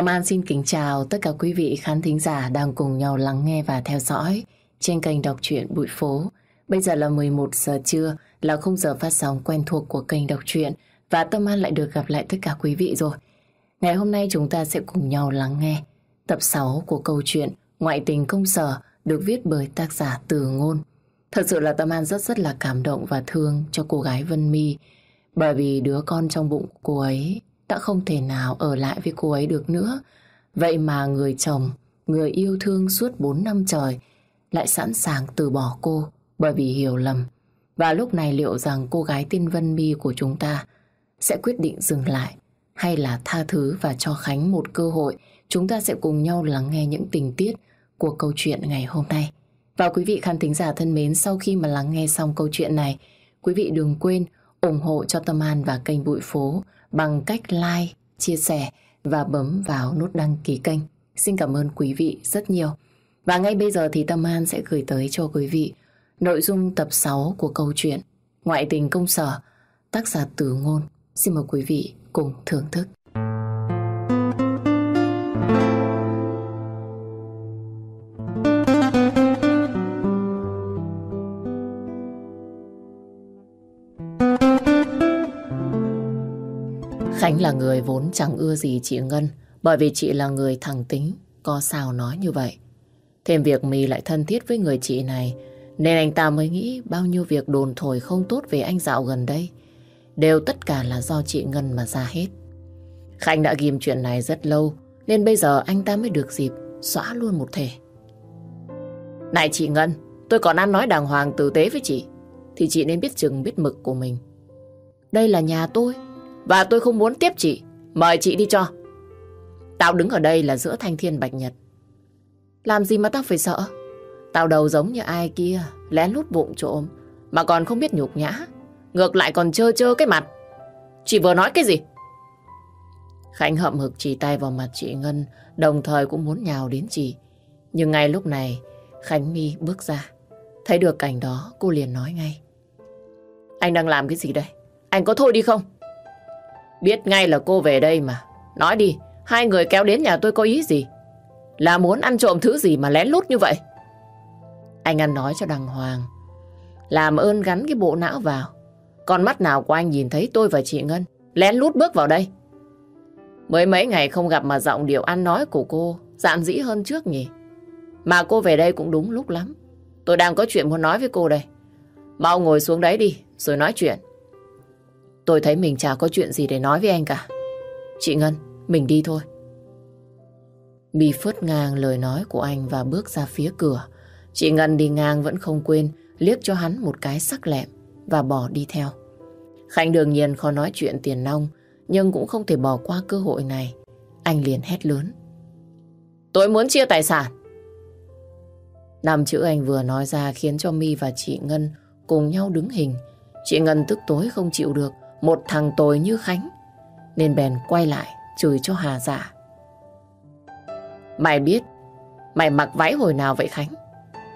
Tâm An xin kính chào tất cả quý vị khán thính giả đang cùng nhau lắng nghe và theo dõi trên kênh đọc truyện Bụi Phố. Bây giờ là 11 giờ trưa, là khung giờ phát sóng quen thuộc của kênh đọc truyện và Tâm An lại được gặp lại tất cả quý vị rồi. Ngày hôm nay chúng ta sẽ cùng nhau lắng nghe tập 6 của câu chuyện Ngoại tình công sở được viết bởi tác giả Từ Ngôn. Thật sự là Tâm An rất rất là cảm động và thương cho cô gái Vân My bởi vì đứa con trong bụng cô ấy đã không thể nào ở lại với cô ấy được nữa. Vậy mà người chồng, người yêu thương suốt 4 năm trời lại sẵn sàng từ bỏ cô bởi vì hiểu lầm. Và lúc này liệu rằng cô gái tên Vân My của chúng ta sẽ quyết định dừng lại hay là tha thứ và cho Khánh một cơ hội chúng ta sẽ cùng nhau lắng nghe những tình tiết của câu chuyện ngày hôm nay. Và quý vị khán thính giả thân mến, sau khi mà lắng nghe xong câu chuyện này, quý vị đừng quên ủng hộ cho Tâm An và kênh Bụi Phố bằng cách like, chia sẻ và bấm vào nút đăng ký kênh. Xin cảm ơn quý vị rất nhiều. Và ngay bây giờ thì Tâm An sẽ gửi tới cho quý vị nội dung tập 6 của câu chuyện Ngoại tình công sở, tác giả Tử Ngôn. Xin mời quý vị cùng thưởng thức. Khánh là người vốn chẳng ưa gì chị Ngân bởi vì chị là người thẳng tính, có sao nói như vậy. Thêm việc mì lại thân thiết với người chị này nên anh ta mới nghĩ bao nhiêu việc đồn thổi không tốt về anh dạo gần đây đều tất cả là do chị Ngân mà ra hết. Khánh đã ghim chuyện này rất lâu nên bây giờ anh ta mới được dịp xóa luôn một thể. Này chị Ngân, tôi còn ăn nói đàng hoàng tử tế với chị thì chị nên biết chừng biết mực của mình. Đây là nhà tôi và tôi không muốn tiếp chị. Mời chị đi cho. Tao đứng ở đây là giữa thanh thiên bạch nhật. Làm gì mà tao phải sợ? Tao đầu giống như ai kia, lén lút bụng trộm, mà còn không biết nhục nhã. Ngược lại còn chơ chơ cái mặt. Chị vừa nói cái gì? Khánh hậm hực chỉ tay vào mặt chị Ngân, đồng thời cũng muốn nhào đến chị. Nhưng ngay lúc này, Khánh My bước ra. Thấy được cảnh đó, cô liền nói ngay. Anh đang làm cái gì đây? Anh có thôi đi không? Biết ngay là cô về đây mà. Nói đi, hai người kéo đến nhà tôi có ý gì? Là muốn ăn trộm thứ gì mà lén lút như vậy? Anh ăn nói cho đàng hoàng. Làm ơn gắn cái bộ não vào. Con mắt nào của anh nhìn thấy tôi và chị Ngân lén lút bước vào đây. Mới mấy ngày không gặp mà giọng điệu ăn nói của cô dạn dĩ hơn trước nhỉ. Mà cô về đây cũng đúng lúc lắm. Tôi đang có chuyện muốn nói với cô đây. Mau ngồi xuống đấy đi, rồi nói chuyện. Tôi thấy mình chả có chuyện gì để nói với anh cả. Chị Ngân, mình đi thôi. Bì phớt ngang lời nói của anh và bước ra phía cửa. Chị Ngân đi ngang vẫn không quên liếc cho hắn một cái sắc lẹm và bỏ đi theo. Khánh đương nhiên khó nói chuyện tiền nông nhưng cũng không thể bỏ qua cơ hội này. Anh liền hét lớn. Tôi muốn chia tài sản. Năm chữ anh vừa nói ra khiến cho mi và chị Ngân cùng nhau đứng hình. Chị Ngân tức tối không chịu được một thằng tồi như Khánh, nên bèn quay lại chửi cho Hà giả. Mày biết, mày mặc váy hồi nào vậy Khánh?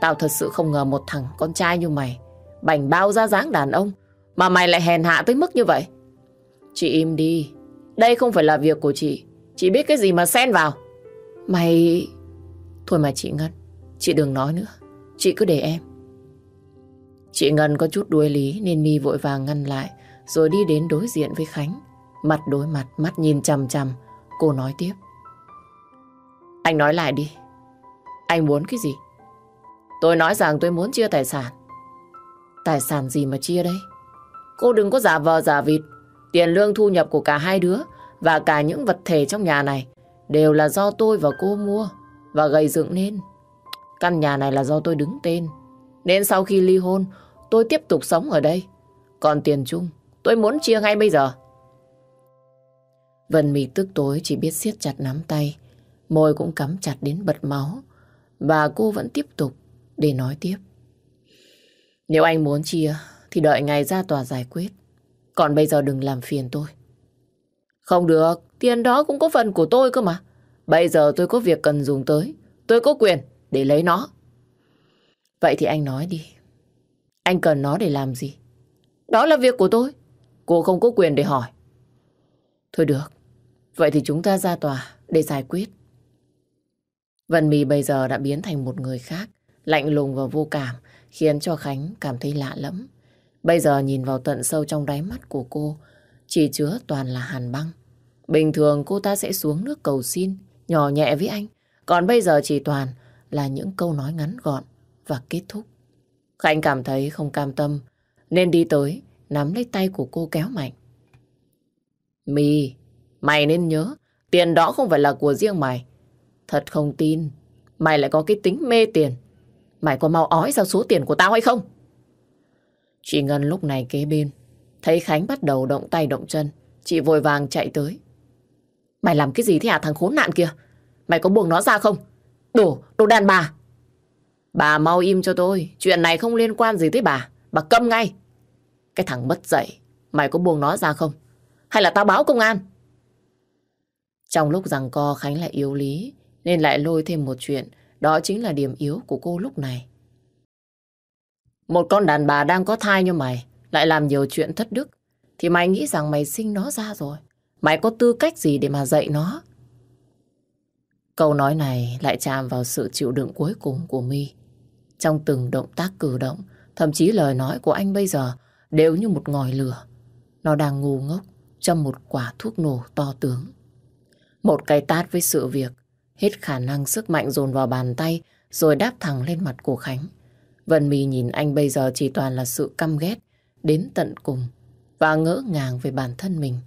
Tao thật sự không ngờ một thằng con trai như mày, bảnh bao ra dáng đàn ông, mà mày lại hèn hạ tới mức như vậy. Chị im đi, đây không phải là việc của chị, chị biết cái gì mà xen vào. Mày... Thôi mà chị Ngân, chị đừng nói nữa, chị cứ để em. Chị Ngân có chút đuối lý nên mi vội vàng ngăn lại, rồi đi đến đối diện với Khánh. Mặt đối mặt, mắt nhìn chằm chằm. Cô nói tiếp. Anh nói lại đi. Anh muốn cái gì? Tôi nói rằng tôi muốn chia tài sản. Tài sản gì mà chia đây? Cô đừng có giả vờ giả vịt. Tiền lương thu nhập của cả hai đứa và cả những vật thể trong nhà này đều là do tôi và cô mua và gây dựng nên. Căn nhà này là do tôi đứng tên. Nên sau khi ly hôn, tôi tiếp tục sống ở đây. Còn tiền chung Tôi muốn chia ngay bây giờ. Vân Mị tức tối chỉ biết siết chặt nắm tay. Môi cũng cắm chặt đến bật máu. Và cô vẫn tiếp tục để nói tiếp. Nếu anh muốn chia thì đợi ngày ra tòa giải quyết. Còn bây giờ đừng làm phiền tôi. Không được, tiền đó cũng có phần của tôi cơ mà. Bây giờ tôi có việc cần dùng tới. Tôi có quyền để lấy nó. Vậy thì anh nói đi. Anh cần nó để làm gì? Đó là việc của tôi. Cô không có quyền để hỏi. Thôi được, vậy thì chúng ta ra tòa để giải quyết. Vân Mì bây giờ đã biến thành một người khác, lạnh lùng và vô cảm, khiến cho Khánh cảm thấy lạ lẫm. Bây giờ nhìn vào tận sâu trong đáy mắt của cô, chỉ chứa toàn là hàn băng. Bình thường cô ta sẽ xuống nước cầu xin, nhỏ nhẹ với anh. Còn bây giờ chỉ toàn là những câu nói ngắn gọn và kết thúc. Khánh cảm thấy không cam tâm, nên đi tới, nắm lấy tay của cô kéo mạnh. Mì, mày nên nhớ, tiền đó không phải là của riêng mày. Thật không tin, mày lại có cái tính mê tiền. Mày có mau ói ra số tiền của tao hay không? Chị Ngân lúc này kế bên, thấy Khánh bắt đầu động tay động chân, chị vội vàng chạy tới. Mày làm cái gì thế hả thằng khốn nạn kia? Mày có buông nó ra không? Đồ, đồ đàn bà. Bà mau im cho tôi, chuyện này không liên quan gì tới bà. Bà câm ngay. Cái thằng mất dạy, mày có buông nó ra không? Hay là tao báo công an? Trong lúc rằng co Khánh lại yếu lý, nên lại lôi thêm một chuyện, đó chính là điểm yếu của cô lúc này. Một con đàn bà đang có thai như mày, lại làm nhiều chuyện thất đức, thì mày nghĩ rằng mày sinh nó ra rồi. Mày có tư cách gì để mà dạy nó? Câu nói này lại chạm vào sự chịu đựng cuối cùng của My. Trong từng động tác cử động, thậm chí lời nói của anh bây giờ đều như một ngòi lửa. Nó đang ngu ngốc trong một quả thuốc nổ to tướng. Một cái tát với sự việc, hết khả năng sức mạnh dồn vào bàn tay rồi đáp thẳng lên mặt của Khánh. Vân Mì nhìn anh bây giờ chỉ toàn là sự căm ghét đến tận cùng và ngỡ ngàng về bản thân mình.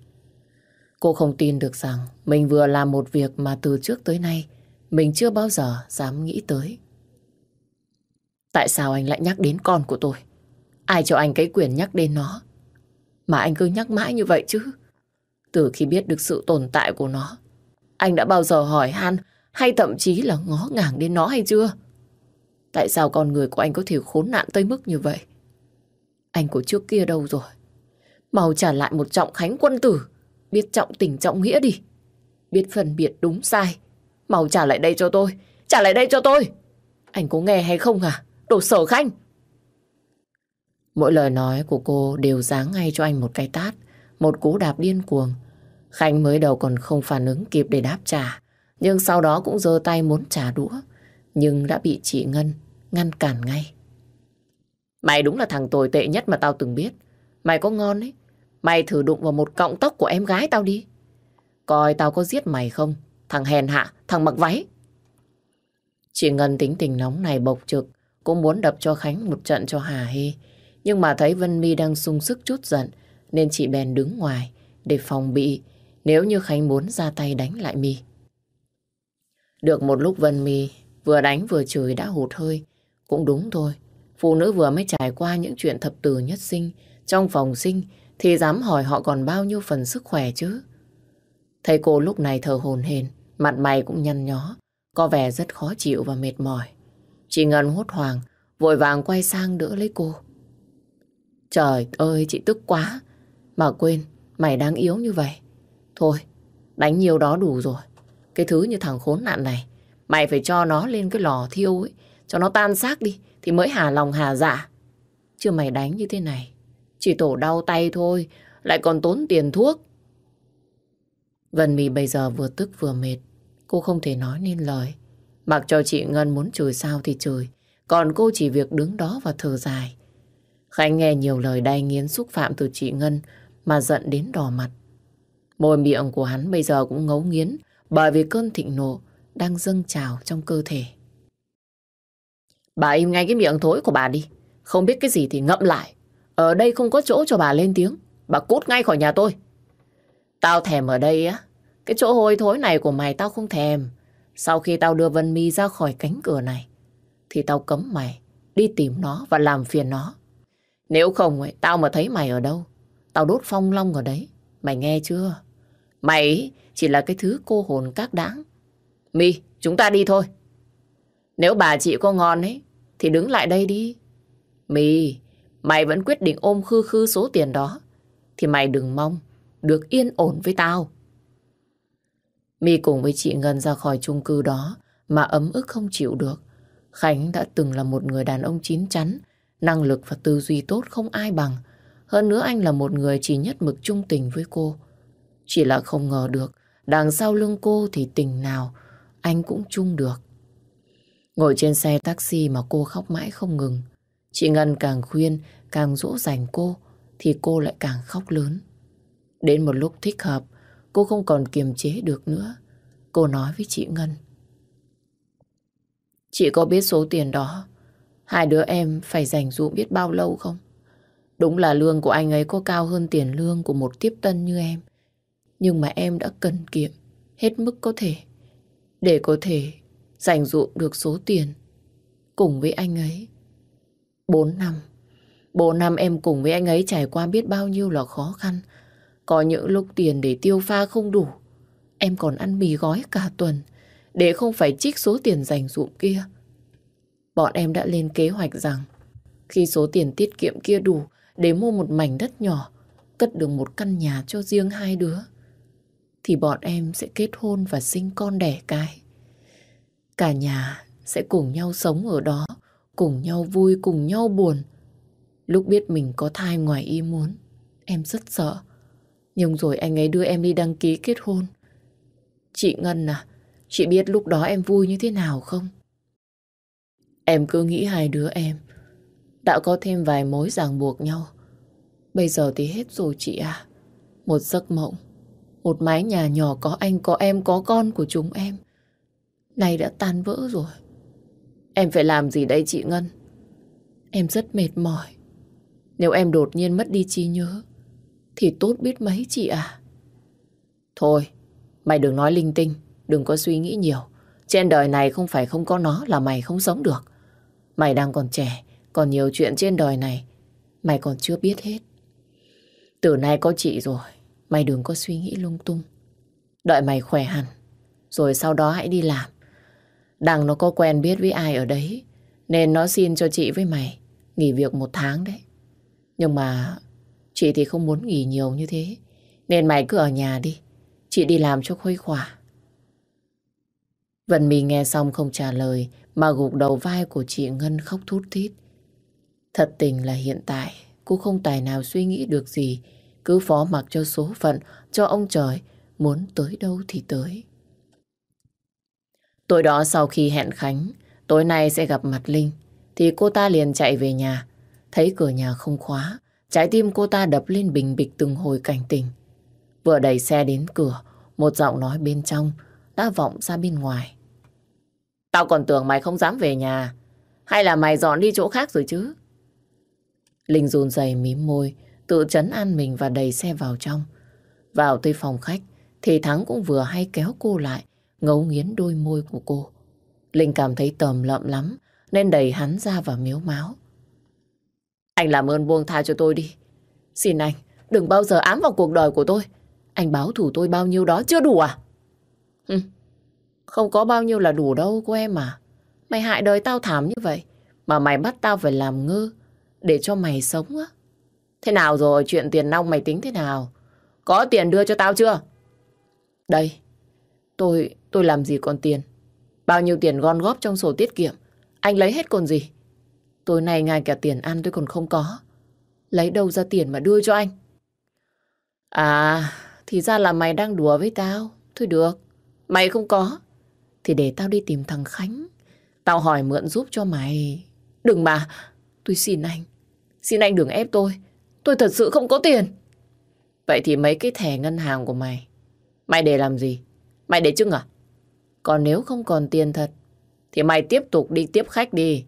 Cô không tin được rằng mình vừa làm một việc mà từ trước tới nay mình chưa bao giờ dám nghĩ tới. Tại sao anh lại nhắc đến con của tôi? Ai cho anh cái quyền nhắc đến nó? Mà anh cứ nhắc mãi như vậy chứ. Từ khi biết được sự tồn tại của nó, anh đã bao giờ hỏi han hay thậm chí là ngó ngàng đến nó hay chưa? Tại sao con người của anh có thể khốn nạn tới mức như vậy? Anh của trước kia đâu rồi? Mau trả lại một trọng khánh quân tử. Biết trọng tình trọng nghĩa đi. Biết phân biệt đúng sai. Mau trả lại đây cho tôi. Trả lại đây cho tôi. Anh có nghe hay không à? Đồ sở khanh. Mỗi lời nói của cô đều giáng ngay cho anh một cái tát. Một cú đạp điên cuồng. Khánh mới đầu còn không phản ứng kịp để đáp trả. Nhưng sau đó cũng giơ tay muốn trả đũa. Nhưng đã bị chị Ngân ngăn cản ngay. Mày đúng là thằng tồi tệ nhất mà tao từng biết. Mày có ngon ấy. Mày thử đụng vào một cọng tóc của em gái tao đi. Coi tao có giết mày không? Thằng hèn hạ, thằng mặc váy. Chị Ngân tính tình nóng này bộc trực. Cũng muốn đập cho Khánh một trận cho hà hê. Nhưng mà thấy Vân My đang sung sức chút giận. Nên chị bèn đứng ngoài để phòng bị nếu như Khánh muốn ra tay đánh lại My. Được một lúc Vân My vừa đánh vừa chửi đã hụt hơi. Cũng đúng thôi. Phụ nữ vừa mới trải qua những chuyện thập tử nhất sinh trong phòng sinh thì dám hỏi họ còn bao nhiêu phần sức khỏe chứ. thấy cô lúc này thở hồn hền, mặt mày cũng nhăn nhó, có vẻ rất khó chịu và mệt mỏi. Chị Ngân hốt hoảng, vội vàng quay sang đỡ lấy cô. Trời ơi, chị tức quá. Mà quên, mày đang yếu như vậy. Thôi, đánh nhiều đó đủ rồi. Cái thứ như thằng khốn nạn này, mày phải cho nó lên cái lò thiêu ấy, cho nó tan xác đi, thì mới hà lòng hà dạ. Chứ mày đánh như thế này, chỉ tổ đau tay thôi, lại còn tốn tiền thuốc. Vân Mì bây giờ vừa tức vừa mệt, cô không thể nói nên lời. Mặc cho chị Ngân muốn chửi sao thì chửi, còn cô chỉ việc đứng đó và thở dài. Khánh nghe nhiều lời đay nghiến xúc phạm từ chị Ngân mà giận đến đỏ mặt. Môi miệng của hắn bây giờ cũng ngấu nghiến bởi vì cơn thịnh nộ đang dâng trào trong cơ thể. Bà im ngay cái miệng thối của bà đi. Không biết cái gì thì ngậm lại. Ở đây không có chỗ cho bà lên tiếng. Bà cút ngay khỏi nhà tôi. Tao thèm ở đây á. Cái chỗ hôi thối này của mày tao không thèm. Sau khi tao đưa Vân Mi ra khỏi cánh cửa này, thì tao cấm mày đi tìm nó và làm phiền nó. Nếu không, ấy, tao mà thấy mày ở đâu, tao đốt phong long ở đấy. Mày nghe chưa? Mày chỉ là cái thứ cô hồn các đáng. Mi, chúng ta đi thôi. Nếu bà chị có ngon ấy, thì đứng lại đây đi. Mi, mày vẫn quyết định ôm khư khư số tiền đó, thì mày đừng mong được yên ổn với tao. Mi cùng với chị Ngân ra khỏi chung cư đó mà ấm ức không chịu được. Khánh đã từng là một người đàn ông chín chắn, năng lực và tư duy tốt không ai bằng. Hơn nữa anh là một người chỉ nhất mực trung tình với cô. Chỉ là không ngờ được đằng sau lưng cô thì tình nào anh cũng chung được. Ngồi trên xe taxi mà cô khóc mãi không ngừng. Chị Ngân càng khuyên, càng dỗ dành cô, thì cô lại càng khóc lớn. Đến một lúc thích hợp, cô không còn kiềm chế được nữa. Cô nói với chị Ngân. Chị có biết số tiền đó, hai đứa em phải dành dụ biết bao lâu không? Đúng là lương của anh ấy có cao hơn tiền lương của một tiếp tân như em. Nhưng mà em đã cần kiệm, hết mức có thể để có thể dành dụ được số tiền cùng với anh ấy. Bốn năm. Bốn năm em cùng với anh ấy trải qua biết bao nhiêu là khó khăn. Có những lúc tiền để tiêu pha không đủ. Em còn ăn mì gói cả tuần để không phải trích số tiền dành dụm kia. Bọn em đã lên kế hoạch rằng khi số tiền tiết kiệm kia đủ để mua một mảnh đất nhỏ, cất được một căn nhà cho riêng hai đứa, thì bọn em sẽ kết hôn và sinh con đẻ cái. Cả nhà sẽ cùng nhau sống ở đó, cùng nhau vui, cùng nhau buồn. Lúc biết mình có thai ngoài ý muốn, em rất sợ. Nhưng rồi anh ấy đưa em đi đăng ký kết hôn. Chị Ngân à, chị biết lúc đó em vui như thế nào không? Em cứ nghĩ hai đứa em đã có thêm vài mối ràng buộc nhau. Bây giờ thì hết rồi chị à. Một giấc mộng, một mái nhà nhỏ có anh, có em, có con của chúng em. Này đã tan vỡ rồi. Em phải làm gì đây chị Ngân? Em rất mệt mỏi. Nếu em đột nhiên mất đi trí nhớ, thì tốt biết mấy chị à. Thôi, mày đừng nói linh tinh, đừng có suy nghĩ nhiều. Trên đời này không phải không có nó là mày không sống được. Mày đang còn trẻ, còn nhiều chuyện trên đời này, mày còn chưa biết hết. Từ nay có chị rồi, mày đừng có suy nghĩ lung tung. Đợi mày khỏe hẳn, rồi sau đó hãy đi làm. Đằng nó có quen biết với ai ở đấy, nên nó xin cho chị với mày nghỉ việc một tháng đấy. Nhưng mà chị thì không muốn nghỉ nhiều như thế, nên mày cứ ở nhà đi. Chị đi làm cho khuây khỏa. Vân Mì nghe xong không trả lời mà gục đầu vai của chị Ngân khóc thút thít. Thật tình là hiện tại cô không tài nào suy nghĩ được gì, cứ phó mặc cho số phận, cho ông trời, muốn tới đâu thì tới. Tối đó sau khi hẹn Khánh, tối nay sẽ gặp mặt Linh, thì cô ta liền chạy về nhà, thấy cửa nhà không khóa, trái tim cô ta đập lên bình bịch từng hồi cảnh tình. Vừa đẩy xe đến cửa, một giọng nói bên trong đã vọng ra bên ngoài. Tao còn tưởng mày không dám về nhà, hay là mày dọn đi chỗ khác rồi chứ? Linh run rẩy mím môi, tự chấn an mình và đẩy xe vào trong. Vào tới phòng khách, thì Thắng cũng vừa hay kéo cô lại, ngấu nghiến đôi môi của cô. Linh cảm thấy tầm lợm lắm, nên đẩy hắn ra và miếu máu. Anh làm ơn buông tha cho tôi đi. Xin anh, đừng bao giờ ám vào cuộc đời của tôi. Anh báo thủ tôi bao nhiêu đó chưa đủ à? Hừ, không có bao nhiêu là đủ đâu cô em à. Mày hại đời tao thảm như vậy, mà mày bắt tao phải làm ngơ để cho mày sống á. Thế nào rồi, chuyện tiền nong mày tính thế nào? Có tiền đưa cho tao chưa? Đây, tôi, tôi làm gì còn tiền? Bao nhiêu tiền gom góp trong sổ tiết kiệm? Anh lấy hết còn gì? Tối nay ngay cả tiền ăn tôi còn không có. Lấy đâu ra tiền mà đưa cho anh? À, thì ra là mày đang đùa với tao. Thôi được, mày không có. Thì để tao đi tìm thằng Khánh. Tao hỏi mượn giúp cho mày. Đừng mà, tôi xin anh. Xin anh đừng ép tôi. Tôi thật sự không có tiền. Vậy thì mấy cái thẻ ngân hàng của mày, mày để làm gì? Mày để trưng à? Còn nếu không còn tiền thật, thì mày tiếp tục đi tiếp khách đi.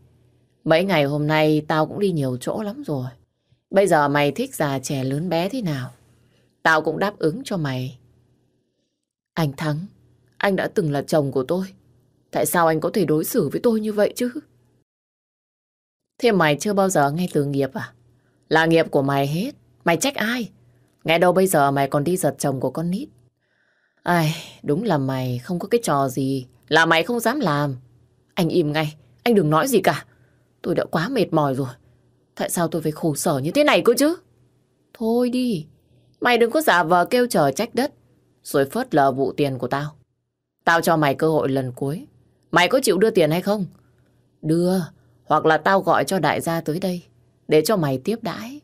Mấy ngày hôm nay tao cũng đi nhiều chỗ lắm rồi. Bây giờ mày thích già trẻ lớn bé thế nào? Tao cũng đáp ứng cho mày. Anh Thắng, anh đã từng là chồng của tôi. Tại sao anh có thể đối xử với tôi như vậy chứ? Thế mày chưa bao giờ nghe từ nghiệp à? Là nghiệp của mày hết. Mày trách ai? Nghe đâu bây giờ mày còn đi giật chồng của con nít. Ai, đúng là mày không có cái trò gì. Là mày không dám làm. Anh im ngay. Anh đừng nói gì cả. Tôi đã quá mệt mỏi rồi. Tại sao tôi phải khổ sở như thế này cơ chứ? Thôi đi. Mày đừng có giả vờ kêu trời trách đất. Rồi phớt lờ vụ tiền của tao. Tao cho mày cơ hội lần cuối. Mày có chịu đưa tiền hay không? Đưa. Hoặc là tao gọi cho đại gia tới đây. Để cho mày tiếp đãi.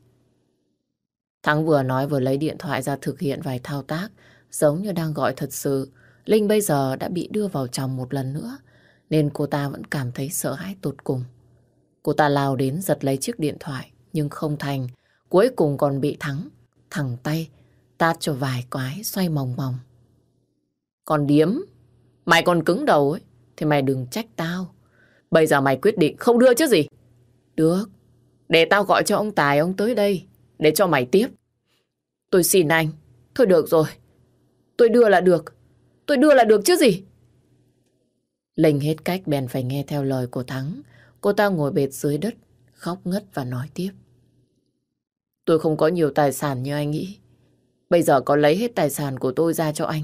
Thắng vừa nói vừa lấy điện thoại ra thực hiện vài thao tác. giống như đang gọi thật sự. Linh bây giờ đã bị đưa vào chồng một lần nữa, nên cô ta vẫn cảm thấy sợ hãi tột cùng. Cô ta lao đến giật lấy chiếc điện thoại, nhưng không thành. Cuối cùng còn bị thắng, thẳng tay, tát cho vài quái xoay mòng mòng. Còn điếm, mày còn cứng đầu ấy, thì mày đừng trách tao. Bây giờ mày quyết định không đưa chứ gì. Được, để tao gọi cho ông Tài ông tới đây, để cho mày tiếp. Tôi xin anh, thôi được rồi. Tôi đưa là được, tôi đưa là được chứ gì. Linh hết cách bèn phải nghe theo lời của Thắng. Cô ta ngồi bệt dưới đất, khóc ngất và nói tiếp. Tôi không có nhiều tài sản như anh nghĩ. Bây giờ có lấy hết tài sản của tôi ra cho anh,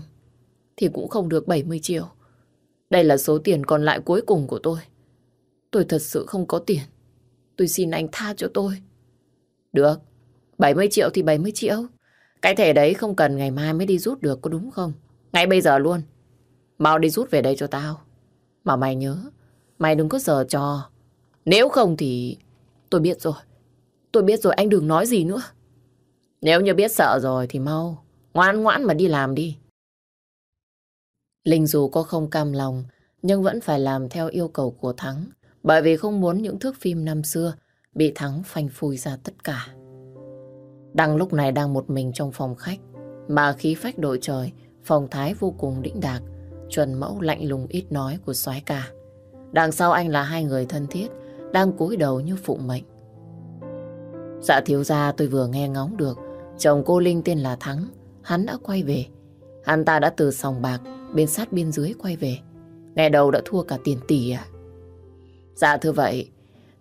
thì cũng không được 70 triệu. Đây là số tiền còn lại cuối cùng của tôi. Tôi thật sự không có tiền. Tôi xin anh tha cho tôi. Được, 70 triệu thì 70 triệu. Cái thẻ đấy không cần ngày mai mới đi rút được có đúng không? Ngay bây giờ luôn. Mau đi rút về đây cho tao. Mà mày nhớ, mày đừng có giờ trò. Nếu không thì... Tôi biết rồi. Tôi biết rồi anh đừng nói gì nữa. Nếu như biết sợ rồi thì mau. Ngoan ngoãn mà đi làm đi. Linh dù có không cam lòng, nhưng vẫn phải làm theo yêu cầu của Thắng, bởi vì không muốn những thước phim năm xưa bị Thắng phanh phui ra tất cả. Đăng lúc này đang một mình trong phòng khách, mà khí phách đội trời, phòng thái vô cùng đĩnh đạc, chuẩn mẫu lạnh lùng ít nói của soái ca. Đằng sau anh là hai người thân thiết, đang cúi đầu như phụ mệnh. Dạ thiếu gia tôi vừa nghe ngóng được, chồng cô Linh tên là Thắng, hắn đã quay về. Hắn ta đã từ sòng bạc bên sát biên dưới quay về. Nghe đầu đã thua cả tiền tỷ à? Dạ thưa vậy,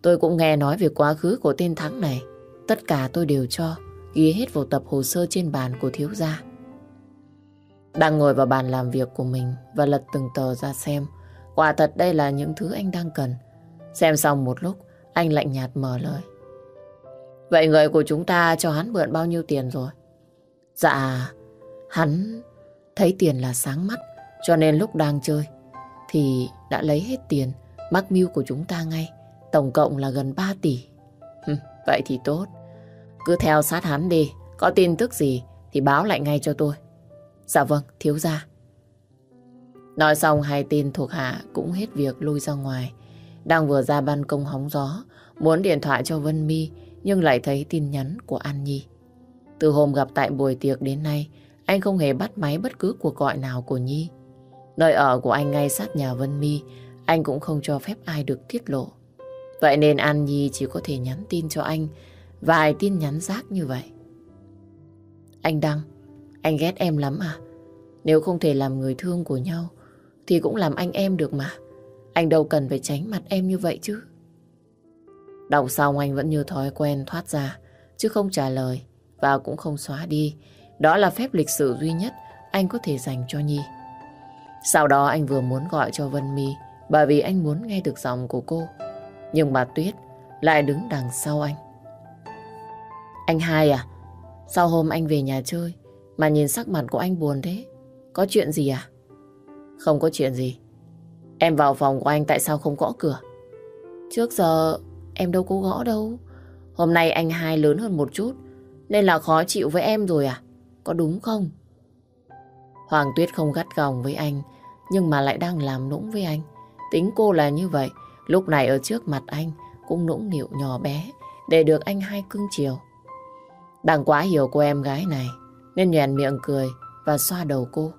tôi cũng nghe nói về quá khứ của tên Thắng này. Tất cả tôi đều cho, ghi hết vào tập hồ sơ trên bàn của thiếu gia. Đang ngồi vào bàn làm việc của mình và lật từng tờ ra xem. Quả thật đây là những thứ anh đang cần. Xem xong một lúc, anh lạnh nhạt mở lời. Vậy người của chúng ta cho hắn mượn bao nhiêu tiền rồi? Dạ, hắn thấy tiền là sáng mắt, cho nên lúc đang chơi thì đã lấy hết tiền mắc mưu của chúng ta ngay. Tổng cộng là gần 3 tỷ. vậy thì tốt. Cứ theo sát hắn đi. Có tin tức gì thì báo lại ngay cho tôi. Dạ vâng, thiếu gia. Nói xong hai tên thuộc hạ cũng hết việc lui ra ngoài. Đang vừa ra ban công hóng gió, muốn điện thoại cho Vân Mi nhưng lại thấy tin nhắn của An Nhi. Từ hôm gặp tại buổi tiệc đến nay, anh không hề bắt máy bất cứ cuộc gọi nào của Nhi. Nơi ở của anh ngay sát nhà Vân Mi, anh cũng không cho phép ai được tiết lộ. Vậy nên An Nhi chỉ có thể nhắn tin cho anh vài tin nhắn rác như vậy. Anh Đăng, anh ghét em lắm à? Nếu không thể làm người thương của nhau, thì cũng làm anh em được mà. Anh đâu cần phải tránh mặt em như vậy chứ. Đọc xong anh vẫn như thói quen thoát ra, chứ không trả lời và cũng không xóa đi. Đó là phép lịch sử duy nhất anh có thể dành cho Nhi. Sau đó anh vừa muốn gọi cho Vân My, bởi vì anh muốn nghe được giọng của cô. Nhưng bà Tuyết lại đứng đằng sau anh. Anh hai à? sau hôm anh về nhà chơi mà nhìn sắc mặt của anh buồn thế? Có chuyện gì à? Không có chuyện gì. Em vào phòng của anh tại sao không gõ cửa? Trước giờ em đâu có gõ đâu. Hôm nay anh hai lớn hơn một chút nên là khó chịu với em rồi à? Có đúng không? Hoàng Tuyết không gắt gỏng với anh nhưng mà lại đang làm nũng với anh. Tính cô là như vậy, lúc này ở trước mặt anh cũng nũng nịu nhỏ bé để được anh hai cưng chiều. Đang quá hiểu cô em gái này nên nhoèn miệng cười và xoa đầu cô.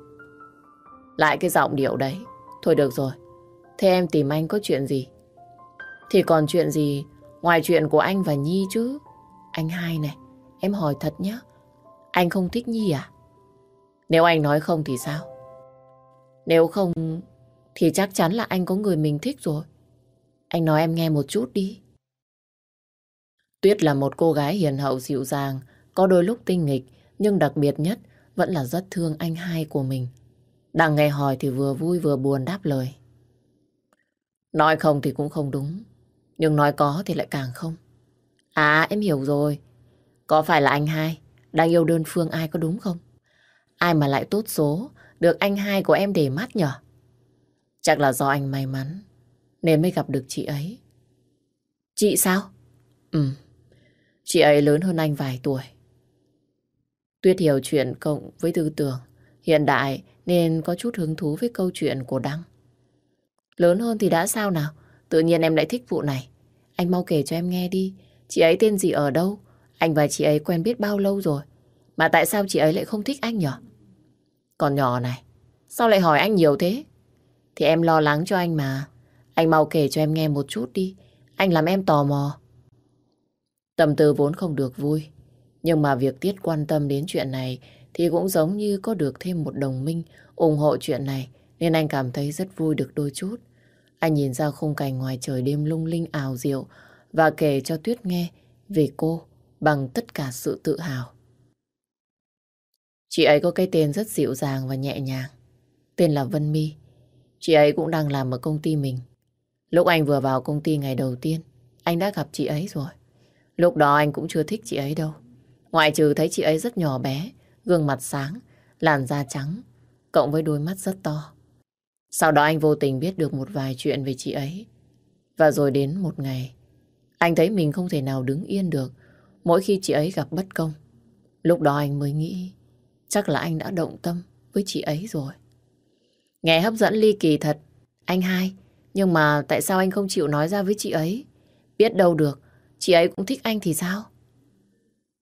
Lại cái giọng điệu đấy. Thôi được rồi. Thế em tìm anh có chuyện gì? Thì còn chuyện gì ngoài chuyện của anh và Nhi chứ? Anh hai này, em hỏi thật nhé. Anh không thích Nhi à? Nếu anh nói không thì sao? Nếu không thì chắc chắn là anh có người mình thích rồi. Anh nói em nghe một chút đi. Tuyết là một cô gái hiền hậu dịu dàng, có đôi lúc tinh nghịch, nhưng đặc biệt nhất vẫn là rất thương anh hai của mình. Đang nghe hỏi thì vừa vui vừa buồn đáp lời. Nói không thì cũng không đúng, nhưng nói có thì lại càng không. À em hiểu rồi, có phải là anh hai đang yêu đơn phương ai có đúng không? Ai mà lại tốt số, được anh hai của em để mắt nhở? Chắc là do anh may mắn, nên mới gặp được chị ấy. Chị sao? Ừ, chị ấy lớn hơn anh vài tuổi. Tuyết hiểu chuyện cộng với tư tưởng, hiện đại nên có chút hứng thú với câu chuyện của Đăng. Lớn hơn thì đã sao nào? Tự nhiên em lại thích vụ này. Anh mau kể cho em nghe đi. Chị ấy tên gì ở đâu? Anh và chị ấy quen biết bao lâu rồi? Mà tại sao chị ấy lại không thích anh nhở? Còn nhỏ này, sao lại hỏi anh nhiều thế? Thì em lo lắng cho anh mà. Anh mau kể cho em nghe một chút đi. Anh làm em tò mò. Tâm tư vốn không được vui. Nhưng mà việc Tiết quan tâm đến chuyện này thì cũng giống như có được thêm một đồng minh ủng hộ chuyện này nên anh cảm thấy rất vui được đôi chút. Anh nhìn ra khung cảnh ngoài trời đêm lung linh ảo diệu và kể cho Tuyết nghe về cô bằng tất cả sự tự hào. Chị ấy có cái tên rất dịu dàng và nhẹ nhàng. Tên là Vân My. Chị ấy cũng đang làm ở công ty mình. Lúc anh vừa vào công ty ngày đầu tiên, anh đã gặp chị ấy rồi. Lúc đó anh cũng chưa thích chị ấy đâu. Ngoại trừ thấy chị ấy rất nhỏ bé, gương mặt sáng, làn da trắng, cộng với đôi mắt rất to. Sau đó anh vô tình biết được một vài chuyện về chị ấy. Và rồi đến một ngày, anh thấy mình không thể nào đứng yên được mỗi khi chị ấy gặp bất công. Lúc đó anh mới nghĩ chắc là anh đã động tâm với chị ấy rồi. Nghe hấp dẫn ly kỳ thật, anh hai. Nhưng mà tại sao anh không chịu nói ra với chị ấy? Biết đâu được, chị ấy cũng thích anh thì sao?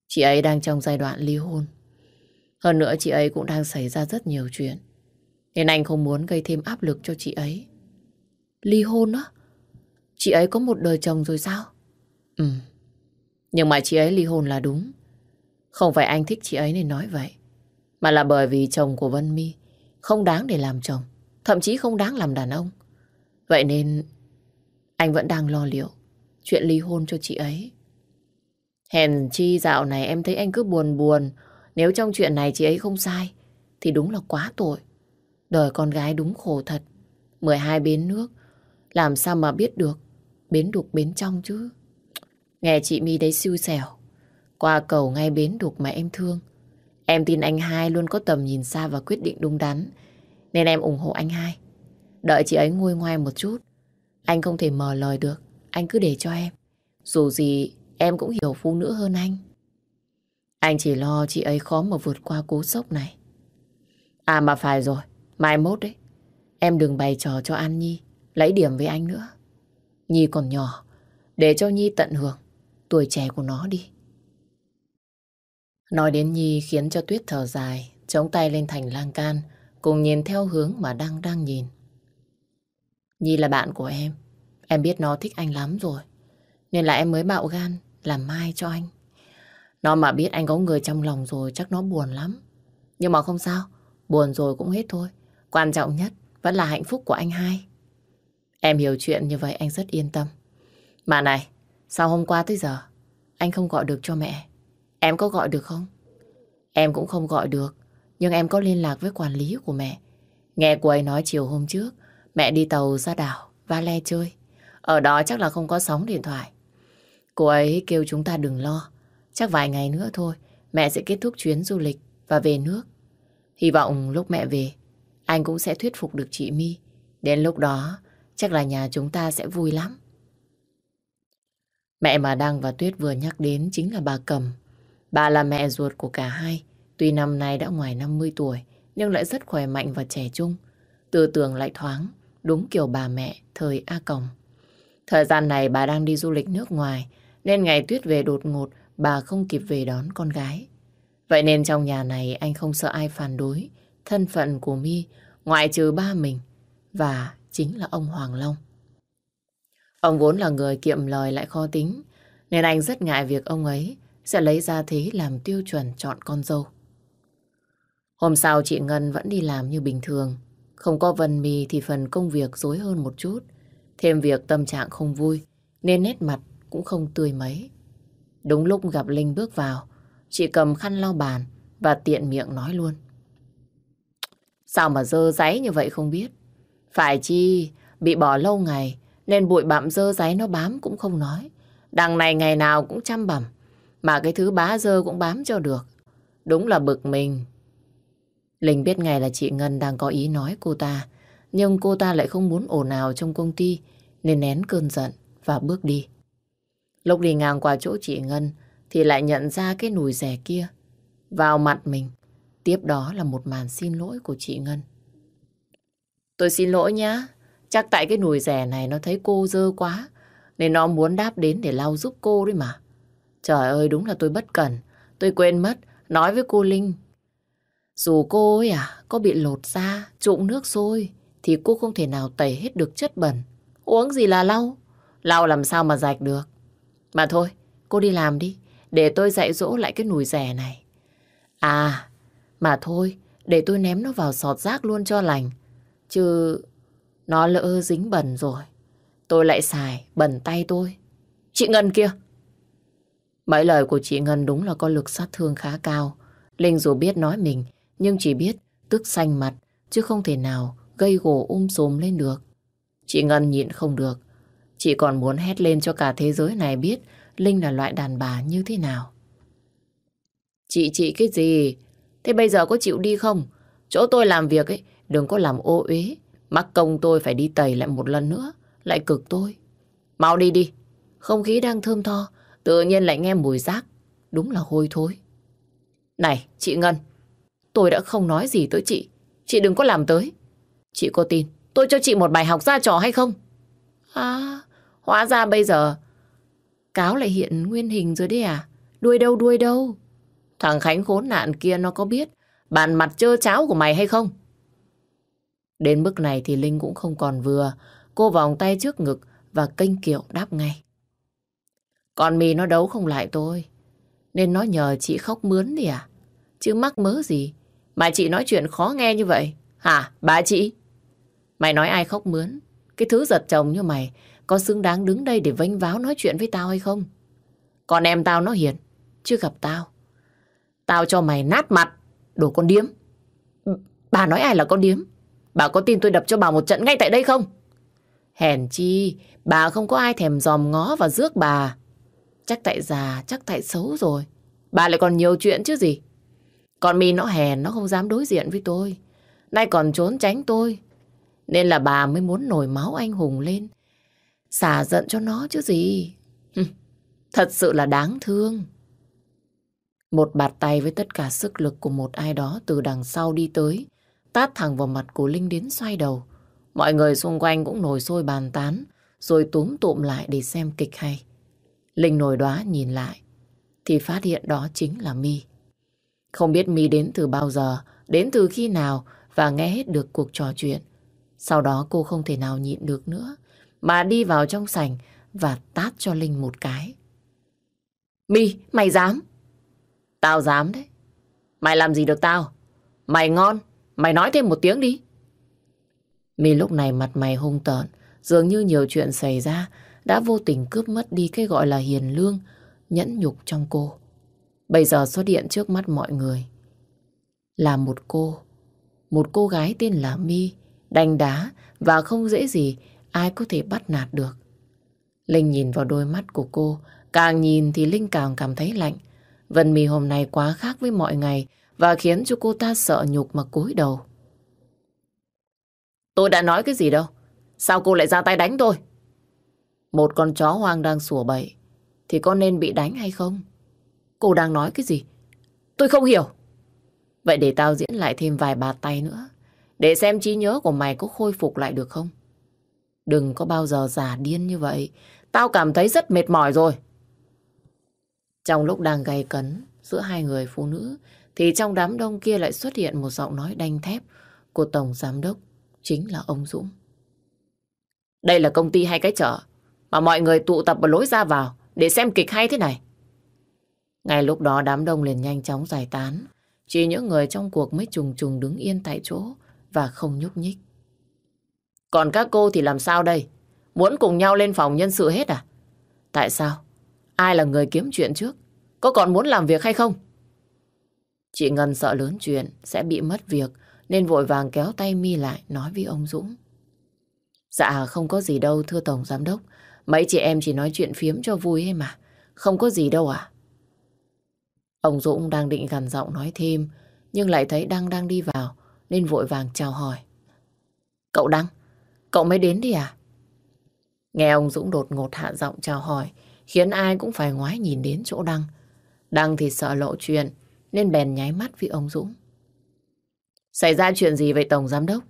Chị ấy đang trong giai đoạn ly hôn. Hơn nữa chị ấy cũng đang xảy ra rất nhiều chuyện. Nên anh không muốn gây thêm áp lực cho chị ấy. Ly hôn á? Chị ấy có một đời chồng rồi sao? Ừ. Nhưng mà chị ấy ly hôn là đúng. Không phải anh thích chị ấy nên nói vậy. Mà là bởi vì chồng của Vân Mi không đáng để làm chồng. Thậm chí không đáng làm đàn ông. Vậy nên anh vẫn đang lo liệu chuyện ly hôn cho chị ấy. Hèn chi dạo này em thấy anh cứ buồn buồn. Nếu trong chuyện này chị ấy không sai, thì đúng là quá tội. Đời con gái đúng khổ thật. 12 bến nước, làm sao mà biết được bến đục bến trong chứ. Nghe chị mi đấy xui xẻo. Qua cầu ngay bến đục mà em thương. Em tin anh hai luôn có tầm nhìn xa và quyết định đúng đắn. Nên em ủng hộ anh hai. Đợi chị ấy nguôi ngoai một chút. Anh không thể mở lời được. Anh cứ để cho em. Dù gì, em cũng hiểu phụ nữ hơn anh. Anh chỉ lo chị ấy khó mà vượt qua cú sốc này. À mà phải rồi. Mai mốt đấy. Em đừng bày trò cho An Nhi. Lấy điểm với anh nữa. Nhi còn nhỏ. Để cho Nhi tận hưởng tuổi trẻ của nó đi. Nói đến Nhi khiến cho Tuyết thở dài, chống tay lên thành lan can, cùng nhìn theo hướng mà đang đang nhìn. Nhi là bạn của em, em biết nó thích anh lắm rồi, nên là em mới bạo gan làm mai cho anh. Nó mà biết anh có người trong lòng rồi chắc nó buồn lắm. Nhưng mà không sao, buồn rồi cũng hết thôi. Quan trọng nhất vẫn là hạnh phúc của anh hai. Em hiểu chuyện như vậy anh rất yên tâm. Mà này, sao hôm qua tới giờ anh không gọi được cho mẹ? Em có gọi được không? Em cũng không gọi được, nhưng em có liên lạc với quản lý của mẹ. Nghe cô ấy nói chiều hôm trước, mẹ đi tàu ra đảo, Vale chơi. Ở đó chắc là không có sóng điện thoại. Cô ấy kêu chúng ta đừng lo. Chắc vài ngày nữa thôi, mẹ sẽ kết thúc chuyến du lịch và về nước. Hy vọng lúc mẹ về, anh cũng sẽ thuyết phục được chị My. Đến lúc đó, chắc là nhà chúng ta sẽ vui lắm. Mẹ mà Đăng và Tuyết vừa nhắc đến chính là bà Cầm. Bà là mẹ ruột của cả hai. Tuy năm nay đã ngoài 50 tuổi, nhưng lại rất khỏe mạnh và trẻ trung. Tư tưởng lại thoáng, đúng kiểu bà mẹ thời A Còng. Thời gian này bà đang đi du lịch nước ngoài, nên ngày Tuyết về đột ngột, bà không kịp về đón con gái. Vậy nên trong nhà này anh không sợ ai phản đối thân phận của mi ngoại trừ ba mình và chính là ông Hoàng Long. Ông vốn là người kiệm lời lại khó tính nên anh rất ngại việc ông ấy sẽ lấy ra thế làm tiêu chuẩn chọn con dâu. Hôm sau chị Ngân vẫn đi làm như bình thường. Không có Vân mì thì phần công việc dối hơn một chút. Thêm việc tâm trạng không vui nên nét mặt cũng không tươi mấy. Đúng lúc gặp Linh bước vào, chị cầm khăn lau bàn và tiện miệng nói luôn. Sao mà dơ giấy như vậy không biết? Phải chi, bị bỏ lâu ngày nên bụi bặm dơ giấy nó bám cũng không nói. Đằng này ngày nào cũng chăm bẩm, mà cái thứ bá dơ cũng bám cho được. Đúng là bực mình. Linh biết ngay là chị Ngân đang có ý nói cô ta, nhưng cô ta lại không muốn ồn ào trong công ty, nên nén cơn giận và bước đi. Lúc đi ngang qua chỗ chị Ngân, thì lại nhận ra cái nùi rẻ kia vào mặt mình. Tiếp đó là một màn xin lỗi của chị Ngân. Tôi xin lỗi nhá. Chắc tại cái nùi rẻ này nó thấy cô dơ quá. Nên nó muốn đáp đến để lau giúp cô đấy mà. Trời ơi đúng là tôi bất cẩn. Tôi quên mất nói với cô Linh. Dù cô ấy à có bị lột da, trụng nước sôi thì cô không thể nào tẩy hết được chất bẩn. Uống gì là lau. Lau làm sao mà rạch được. Mà thôi, cô đi làm đi. Để tôi dạy dỗ lại cái nùi rẻ này. À, mà thôi, để tôi ném nó vào sọt rác luôn cho lành. Chứ nó lỡ dính bẩn rồi. Tôi lại xài, bẩn tay tôi. Chị Ngân kia. Mấy lời của chị Ngân đúng là có lực sát thương khá cao. Linh dù biết nói mình, nhưng chỉ biết tức xanh mặt, chứ không thể nào gây gổ um sùm lên được. Chị Ngân nhịn không được. Chị còn muốn hét lên cho cả thế giới này biết Linh là loại đàn bà như thế nào. Chị chị cái gì? Thế bây giờ có chịu đi không? Chỗ tôi làm việc ấy, đừng có làm ô uế. Mắc công tôi phải đi tẩy lại một lần nữa. Lại cực tôi. Mau đi đi. Không khí đang thơm tho. Tự nhiên lại nghe mùi rác. Đúng là hôi thối. Này, chị Ngân. Tôi đã không nói gì tới chị. Chị đừng có làm tới. Chị có tin tôi cho chị một bài học ra trò hay không? À, hóa ra bây giờ cáo lại hiện nguyên hình rồi đấy à? Đuôi đâu đuôi đâu? Thằng Khánh khốn nạn kia nó có biết bàn mặt trơ cháo của mày hay không? Đến bước này thì Linh cũng không còn vừa. Cô vòng tay trước ngực và kênh kiệu đáp ngay. Con mì nó đấu không lại tôi. Nên nó nhờ chị khóc mướn đi à? Chứ mắc mớ gì mà chị nói chuyện khó nghe như vậy? Hả, bà chị? Mày nói ai khóc mướn? Cái thứ giật chồng như mày có xứng đáng đứng đây để vênh váo nói chuyện với tao hay không? Còn em tao nó hiền, chưa gặp tao. Tao cho mày nát mặt, đồ con điếm. Bà nói ai là con điếm? Bà có tin tôi đập cho bà một trận ngay tại đây không? Hèn chi, bà không có ai thèm dòm ngó và rước bà. Chắc tại già, chắc tại xấu rồi. Bà lại còn nhiều chuyện chứ gì. Còn mi nó hèn, nó không dám đối diện với tôi. Nay còn trốn tránh tôi. Nên là bà mới muốn nổi máu anh hùng lên. Xả giận cho nó chứ gì. Thật sự là đáng thương. Một bạt tay với tất cả sức lực của một ai đó từ đằng sau đi tới, tát thẳng vào mặt của Linh đến xoay đầu. Mọi người xung quanh cũng nổi sôi bàn tán, rồi túm tụm lại để xem kịch hay. Linh nổi đoá nhìn lại, thì phát hiện đó chính là mi Không biết mi đến từ bao giờ, đến từ khi nào và nghe hết được cuộc trò chuyện. Sau đó cô không thể nào nhịn được nữa, mà đi vào trong sảnh và tát cho Linh một cái. mi mày dám? Tao dám đấy. Mày làm gì được tao? Mày ngon, mày nói thêm một tiếng đi. mi lúc này mặt mày hung tợn, dường như nhiều chuyện xảy ra đã vô tình cướp mất đi cái gọi là hiền lương, nhẫn nhục trong cô. Bây giờ xuất hiện trước mắt mọi người là một cô, một cô gái tên là My, đành đá và không dễ gì ai có thể bắt nạt được. Linh nhìn vào đôi mắt của cô, càng nhìn thì Linh càng cảm thấy lạnh. Vân My hôm nay quá khác với mọi ngày và khiến cho cô ta sợ nhục mà cúi đầu. Tôi đã nói cái gì đâu. Sao cô lại ra tay đánh tôi? Một con chó hoang đang sủa bậy thì có nên bị đánh hay không? Cô đang nói cái gì? Tôi không hiểu. Vậy để tao diễn lại thêm vài bà tay nữa. Để xem trí nhớ của mày có khôi phục lại được không? Đừng có bao giờ giả điên như vậy. Tao cảm thấy rất mệt mỏi rồi. Trong lúc đang gay cấn giữa hai người phụ nữ, thì trong đám đông kia lại xuất hiện một giọng nói đanh thép của Tổng Giám Đốc, chính là ông Dũng. Đây là công ty hay cái chợ, mà mọi người tụ tập ở lối ra vào để xem kịch hay thế này. Ngay lúc đó đám đông liền nhanh chóng giải tán, chỉ những người trong cuộc mới trùng trùng đứng yên tại chỗ và không nhúc nhích. Còn các cô thì làm sao đây? Muốn cùng nhau lên phòng nhân sự hết à? Tại sao? Ai là người kiếm chuyện trước? Có còn muốn làm việc hay không? Chị Ngân sợ lớn chuyện sẽ bị mất việc nên vội vàng kéo tay mi lại nói với ông Dũng. Dạ không có gì đâu thưa Tổng Giám Đốc. Mấy chị em chỉ nói chuyện phiếm cho vui hay mà. Không có gì đâu à? Ông Dũng đang định gần giọng nói thêm nhưng lại thấy Đăng đang đi vào nên vội vàng chào hỏi. Cậu Đăng, cậu mới đến đi à? Nghe ông Dũng đột ngột hạ giọng chào hỏi khiến ai cũng phải ngoái nhìn đến chỗ Đăng. Đăng thì sợ lộ chuyện nên bèn nháy mắt với ông Dũng. Xảy ra chuyện gì vậy Tổng Giám Đốc?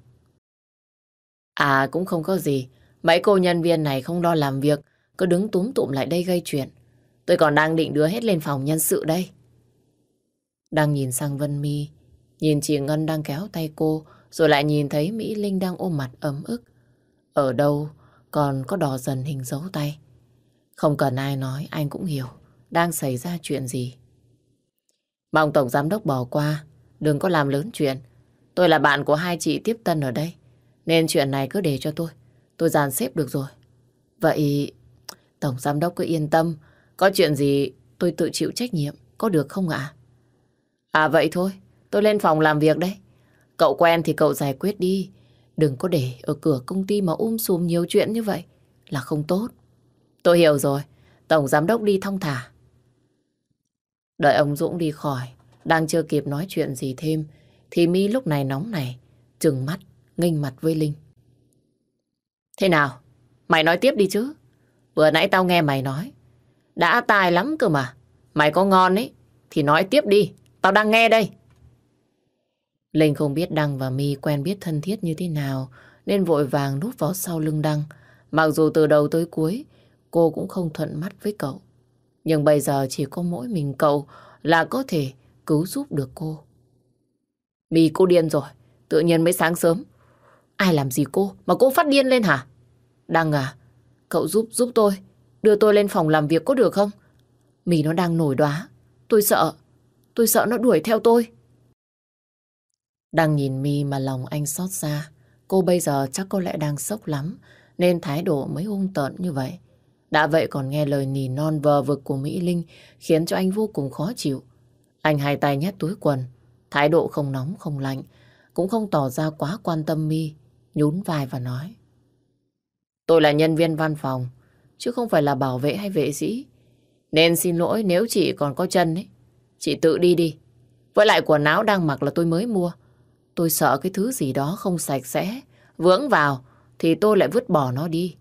À cũng không có gì. Mấy cô nhân viên này không lo làm việc, cứ đứng túm tụm lại đây gây chuyện. Tôi còn đang định đưa hết lên phòng nhân sự đây. Đang nhìn sang Vân Mi, nhìn chị Ngân đang kéo tay cô, rồi lại nhìn thấy Mỹ Linh đang ôm mặt ấm ức. Ở đâu còn có đỏ dần hình dấu tay. Không cần ai nói, anh cũng hiểu đang xảy ra chuyện gì. Mong Tổng Giám Đốc bỏ qua, đừng có làm lớn chuyện. Tôi là bạn của hai chị tiếp tân ở đây, nên chuyện này cứ để cho tôi. Tôi dàn xếp được rồi. Vậy, Tổng Giám Đốc cứ yên tâm, có chuyện gì tôi tự chịu trách nhiệm, có được không ạ? À vậy thôi, tôi lên phòng làm việc đấy Cậu quen thì cậu giải quyết đi. Đừng có để ở cửa công ty mà um sùm nhiều chuyện như vậy. Là không tốt. Tôi hiểu rồi. Tổng giám đốc đi thong thả. Đợi ông Dũng đi khỏi. Đang chưa kịp nói chuyện gì thêm. Thì mi lúc này nóng này. Trừng mắt, nghênh mặt với Linh. Thế nào? Mày nói tiếp đi chứ. Vừa nãy tao nghe mày nói. Đã tài lắm cơ mà. Mày có ngon ấy. Thì nói tiếp đi. Tao đang nghe đây. Linh không biết Đăng và My quen biết thân thiết như thế nào nên vội vàng núp vào sau lưng Đăng. Mặc dù từ đầu tới cuối cô cũng không thuận mắt với cậu. Nhưng bây giờ chỉ có mỗi mình cậu là có thể cứu giúp được cô. My cô điên rồi, tự nhiên mới sáng sớm. Ai làm gì cô mà cô phát điên lên hả? Đăng à, cậu giúp giúp tôi, đưa tôi lên phòng làm việc có được không? Mì nó đang nổi đoá, tôi sợ, tôi sợ nó đuổi theo tôi. Đang nhìn mi mà lòng anh xót xa. Cô bây giờ chắc có lẽ đang sốc lắm, nên thái độ mới hung tợn như vậy. Đã vậy còn nghe lời nỉ non vờ vực của Mỹ Linh khiến cho anh vô cùng khó chịu. Anh hai tay nhét túi quần, thái độ không nóng không lạnh, cũng không tỏ ra quá quan tâm mi, nhún vai và nói. Tôi là nhân viên văn phòng, chứ không phải là bảo vệ hay vệ sĩ. Nên xin lỗi nếu chị còn có chân ấy, chị tự đi đi. Với lại quần áo đang mặc là tôi mới mua. Tôi sợ cái thứ gì đó không sạch sẽ, vướng vào thì tôi lại vứt bỏ nó đi.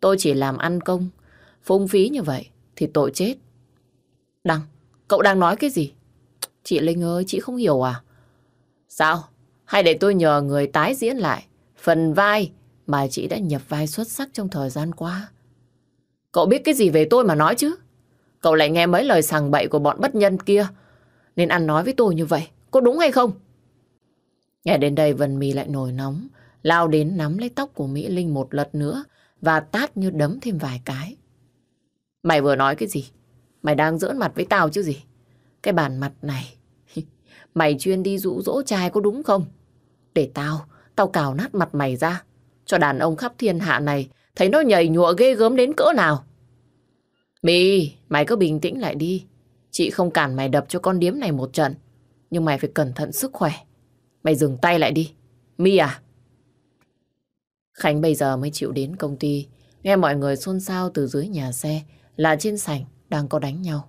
Tôi chỉ làm ăn công, phung phí như vậy thì tội chết. Đăng, cậu đang nói cái gì? Chị Linh ơi, chị không hiểu à? Sao? Hay để tôi nhờ người tái diễn lại phần vai mà chị đã nhập vai xuất sắc trong thời gian qua? Cậu biết cái gì về tôi mà nói chứ? Cậu lại nghe mấy lời sàng bậy của bọn bất nhân kia nên ăn nói với tôi như vậy. Có đúng hay không? Nghe đến đây Vân mì lại nổi nóng, lao đến nắm lấy tóc của Mỹ Linh một lật nữa và tát như đấm thêm vài cái. Mày vừa nói cái gì? Mày đang giỡn mặt với tao chứ gì? Cái bàn mặt này, mày chuyên đi dụ dỗ trai có đúng không? Để tao, tao cào nát mặt mày ra, cho đàn ông khắp thiên hạ này thấy nó nhầy nhụa ghê gớm đến cỡ nào. Mì, mày cứ bình tĩnh lại đi. Chị không cản mày đập cho con điếm này một trận, nhưng mày phải cẩn thận sức khỏe. Mày dừng tay lại đi. Mi à? Khánh bây giờ mới chịu đến công ty. Nghe mọi người xôn xao từ dưới nhà xe là trên sảnh đang có đánh nhau.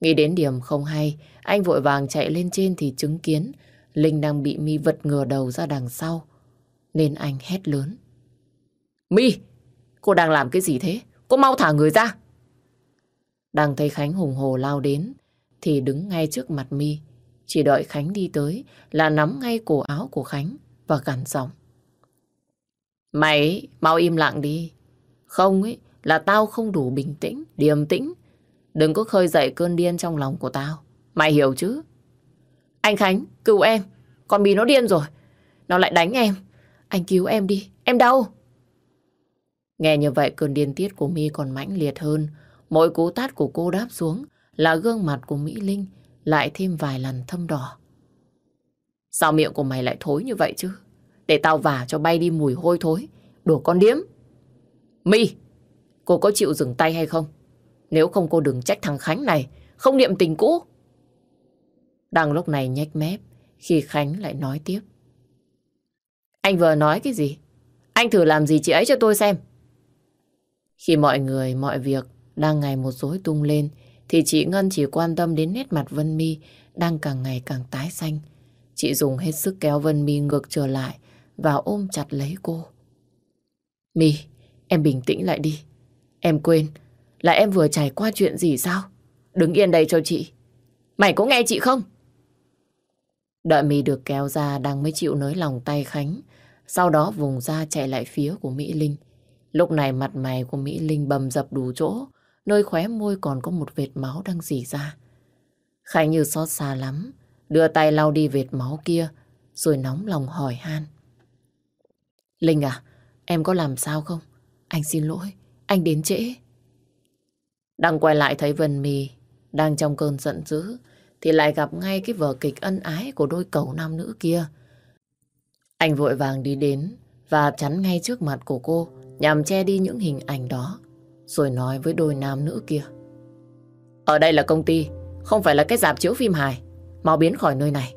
Nghĩ đến điểm không hay, anh vội vàng chạy lên trên thì chứng kiến Linh đang bị Mi vật ngừa đầu ra đằng sau. Nên anh hét lớn. Mi! Cô đang làm cái gì thế? Cô mau thả người ra! Đang thấy Khánh hùng hồ lao đến thì đứng ngay trước mặt Mi chỉ đợi Khánh đi tới là nắm ngay cổ áo của Khánh và gằn giọng. Mày mau im lặng đi. Không ấy là tao không đủ bình tĩnh, điềm tĩnh. Đừng có khơi dậy cơn điên trong lòng của tao. Mày hiểu chứ? Anh Khánh, cứu em. Con Bì nó điên rồi. Nó lại đánh em. Anh cứu em đi. Em đau. Nghe như vậy cơn điên tiết của My còn mãnh liệt hơn. Mỗi cú tát của cô đáp xuống là gương mặt của Mỹ Linh lại thêm vài lần thâm đỏ. Sao miệng của mày lại thối như vậy chứ? Để tao vả cho bay đi mùi hôi thối. Đùa con điếm. Mi, cô có chịu dừng tay hay không? Nếu không cô đừng trách thằng Khánh này, không niệm tình cũ. Đang lúc này nhếch mép, khi Khánh lại nói tiếp. Anh vừa nói cái gì? Anh thử làm gì chị ấy cho tôi xem. Khi mọi người, mọi việc đang ngày một rối tung lên, thì chị Ngân chỉ quan tâm đến nét mặt Vân Mi đang càng ngày càng tái xanh. Chị dùng hết sức kéo Vân Mi ngược trở lại và ôm chặt lấy cô. Mi, em bình tĩnh lại đi. Em quên là em vừa trải qua chuyện gì sao? Đứng yên đây cho chị. Mày có nghe chị không? Đợi mì được kéo ra đang mới chịu nới lòng tay Khánh. Sau đó vùng ra chạy lại phía của Mỹ Linh. Lúc này mặt mày của Mỹ Linh bầm dập đủ chỗ, nơi khóe môi còn có một vệt máu đang dì ra. Khánh như xót xa lắm, đưa tay lau đi vệt máu kia, rồi nóng lòng hỏi han. Linh à, em có làm sao không? Anh xin lỗi, anh đến trễ. Đang quay lại thấy Vân Mì đang trong cơn giận dữ, thì lại gặp ngay cái vở kịch ân ái của đôi cầu nam nữ kia. Anh vội vàng đi đến và chắn ngay trước mặt của cô nhằm che đi những hình ảnh đó, rồi nói với đôi nam nữ kia. Ở đây là công ty, không phải là cái dạp chiếu phim hài. Mau biến khỏi nơi này.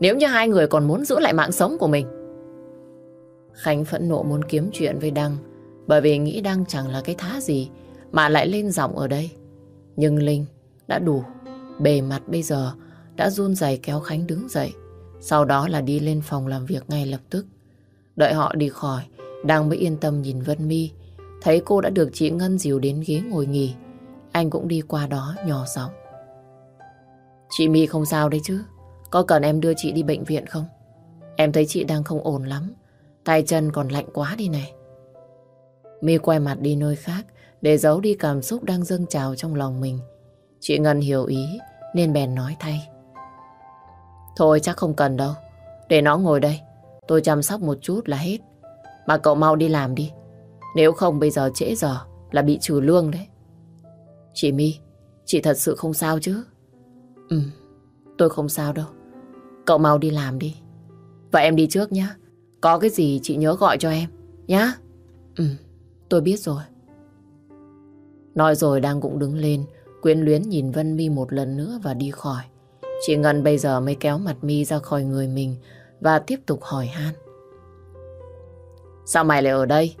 Nếu như hai người còn muốn giữ lại mạng sống của mình. Khánh phẫn nộ muốn kiếm chuyện với Đăng, bởi vì nghĩ Đăng chẳng là cái thá gì mà lại lên giọng ở đây. Nhưng Linh đã đủ. Bề mặt bây giờ đã run rẩy kéo Khánh đứng dậy. Sau đó là đi lên phòng làm việc ngay lập tức. Đợi họ đi khỏi, đang mới yên tâm nhìn Vân Mi. Thấy cô đã được chị Ngân dìu đến ghế ngồi nghỉ. Anh cũng đi qua đó nhỏ giọng. Chị mi không sao đấy chứ. Có cần em đưa chị đi bệnh viện không? Em thấy chị đang không ổn lắm. Tay chân còn lạnh quá đi này. mi quay mặt đi nơi khác để giấu đi cảm xúc đang dâng trào trong lòng mình. Chị Ngân hiểu ý nên bèn nói thay. Thôi chắc không cần đâu. Để nó ngồi đây. Tôi chăm sóc một chút là hết. Mà cậu mau đi làm đi. Nếu không bây giờ trễ giờ là bị trừ lương đấy. Chị My, chị thật sự không sao chứ? Ừ, tôi không sao đâu. Cậu mau đi làm đi. Và em đi trước nhá. Có cái gì chị nhớ gọi cho em. Nhá. Ừ, tôi biết rồi. Nói rồi đang cũng đứng lên, quyến luyến nhìn Vân Mi một lần nữa và đi khỏi. Chị Ngân bây giờ mới kéo mặt Mi ra khỏi người mình và tiếp tục hỏi han. Sao mày lại ở đây?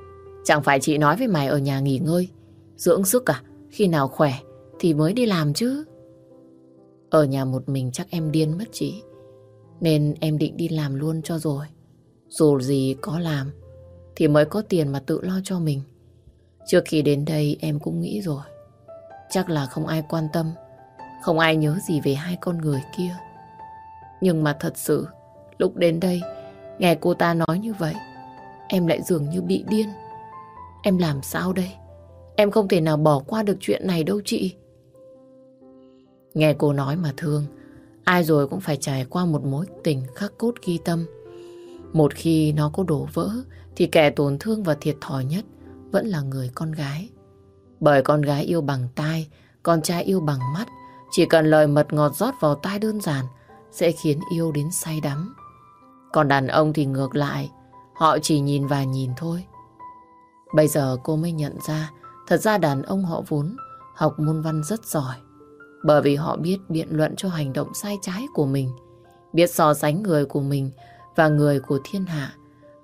Chẳng phải chị nói với mày ở nhà nghỉ ngơi, dưỡng sức à? Khi nào khỏe thì mới đi làm chứ. Ở nhà một mình chắc em điên mất chị. Nên em định đi làm luôn cho rồi. Dù gì có làm thì mới có tiền mà tự lo cho mình. Trước khi đến đây em cũng nghĩ rồi. Chắc là không ai quan tâm, không ai nhớ gì về hai con người kia. Nhưng mà thật sự, lúc đến đây, nghe cô ta nói như vậy, em lại dường như bị điên. Em làm sao đây? Em không thể nào bỏ qua được chuyện này đâu chị. Nghe cô nói mà thương, ai rồi cũng phải trải qua một mối tình khắc cốt ghi tâm. Một khi nó có đổ vỡ, thì kẻ tổn thương và thiệt thòi nhất vẫn là người con gái. Bởi con gái yêu bằng tai, con trai yêu bằng mắt, chỉ cần lời mật ngọt rót vào tai đơn giản sẽ khiến yêu đến say đắm. Còn đàn ông thì ngược lại, họ chỉ nhìn và nhìn thôi. Bây giờ cô mới nhận ra, thật ra đàn ông họ vốn học môn văn rất giỏi. Bởi vì họ biết biện luận cho hành động sai trái của mình, biết so sánh người của mình và người của thiên hạ,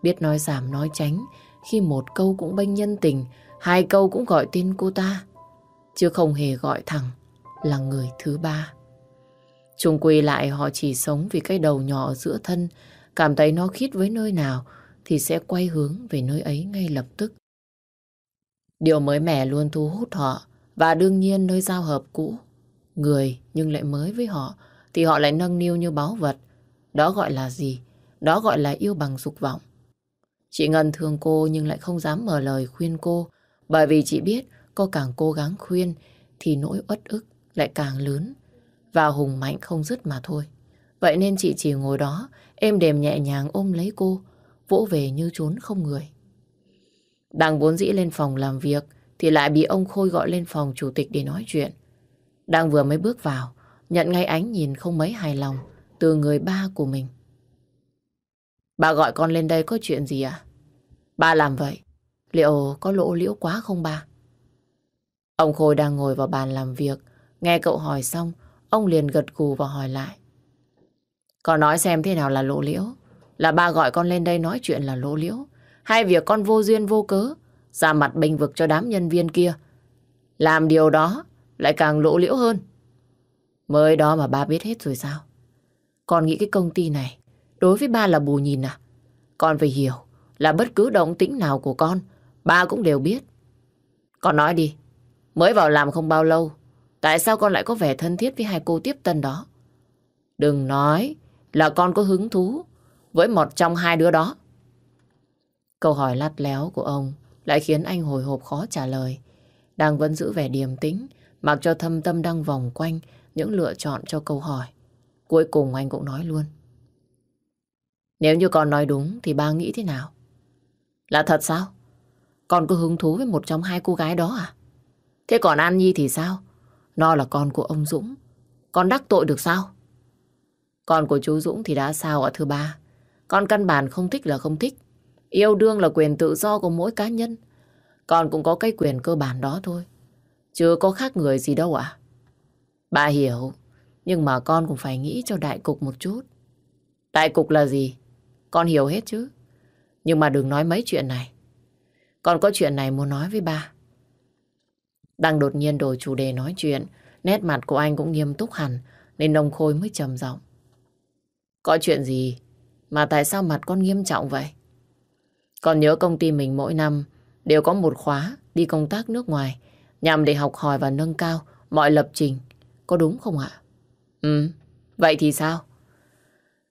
biết nói giảm nói tránh khi một câu cũng bênh nhân tình, hai câu cũng gọi tên cô ta, chứ không hề gọi thẳng là người thứ ba. Trung quy lại họ chỉ sống vì cái đầu nhỏ ở giữa thân, cảm thấy nó khít với nơi nào thì sẽ quay hướng về nơi ấy ngay lập tức. Điều mới mẻ luôn thu hút họ và đương nhiên nơi giao hợp cũ. Người nhưng lại mới với họ thì họ lại nâng niu như báu vật. Đó gọi là gì? Đó gọi là yêu bằng dục vọng. Chị Ngân thương cô nhưng lại không dám mở lời khuyên cô bởi vì chị biết cô càng cố gắng khuyên thì nỗi uất ức lại càng lớn và hùng mạnh không dứt mà thôi. Vậy nên chị chỉ ngồi đó êm đềm nhẹ nhàng ôm lấy cô vỗ về như trốn không người. Đang vốn dĩ lên phòng làm việc thì lại bị ông Khôi gọi lên phòng chủ tịch để nói chuyện. Đang vừa mới bước vào, nhận ngay ánh nhìn không mấy hài lòng từ người ba của mình. Bà gọi con lên đây có chuyện gì à? Ba làm vậy, liệu có lỗ liễu quá không ba? Ông Khôi đang ngồi vào bàn làm việc, nghe cậu hỏi xong, ông liền gật gù và hỏi lại. Con nói xem thế nào là lỗ liễu? Là ba gọi con lên đây nói chuyện là lỗ liễu? Hay việc con vô duyên vô cớ, ra mặt bình vực cho đám nhân viên kia? Làm điều đó lại càng lỗ liễu hơn. Mới đó mà ba biết hết rồi sao? Con nghĩ cái công ty này đối với ba là bù nhìn à? Con phải hiểu là bất cứ động tĩnh nào của con, ba cũng đều biết. Con nói đi, mới vào làm không bao lâu, tại sao con lại có vẻ thân thiết với hai cô tiếp tân đó? Đừng nói là con có hứng thú với một trong hai đứa đó? Câu hỏi lắt léo của ông lại khiến anh hồi hộp khó trả lời. Đang vẫn giữ vẻ điềm tĩnh, mặc cho thâm tâm đang vòng quanh những lựa chọn cho câu hỏi. Cuối cùng anh cũng nói luôn. Nếu như con nói đúng thì ba nghĩ thế nào? Là thật sao? Con có hứng thú với một trong hai cô gái đó à? Thế còn An Nhi thì sao? Nó là con của ông Dũng. Con đắc tội được sao? Con của chú Dũng thì đã sao ạ thưa ba? Con căn bản không thích là không thích. Yêu đương là quyền tự do của mỗi cá nhân. Con cũng có cái quyền cơ bản đó thôi. Chưa có khác người gì đâu ạ. Bà hiểu, nhưng mà con cũng phải nghĩ cho đại cục một chút. Đại cục là gì? Con hiểu hết chứ. Nhưng mà đừng nói mấy chuyện này. Con có chuyện này muốn nói với ba. Đang đột nhiên đổi chủ đề nói chuyện, nét mặt của anh cũng nghiêm túc hẳn, nên ông Khôi mới trầm giọng. Có chuyện gì mà tại sao mặt con nghiêm trọng vậy? Con nhớ công ty mình mỗi năm đều có một khóa đi công tác nước ngoài nhằm để học hỏi và nâng cao mọi lập trình. Có đúng không ạ? Ừ, vậy thì sao?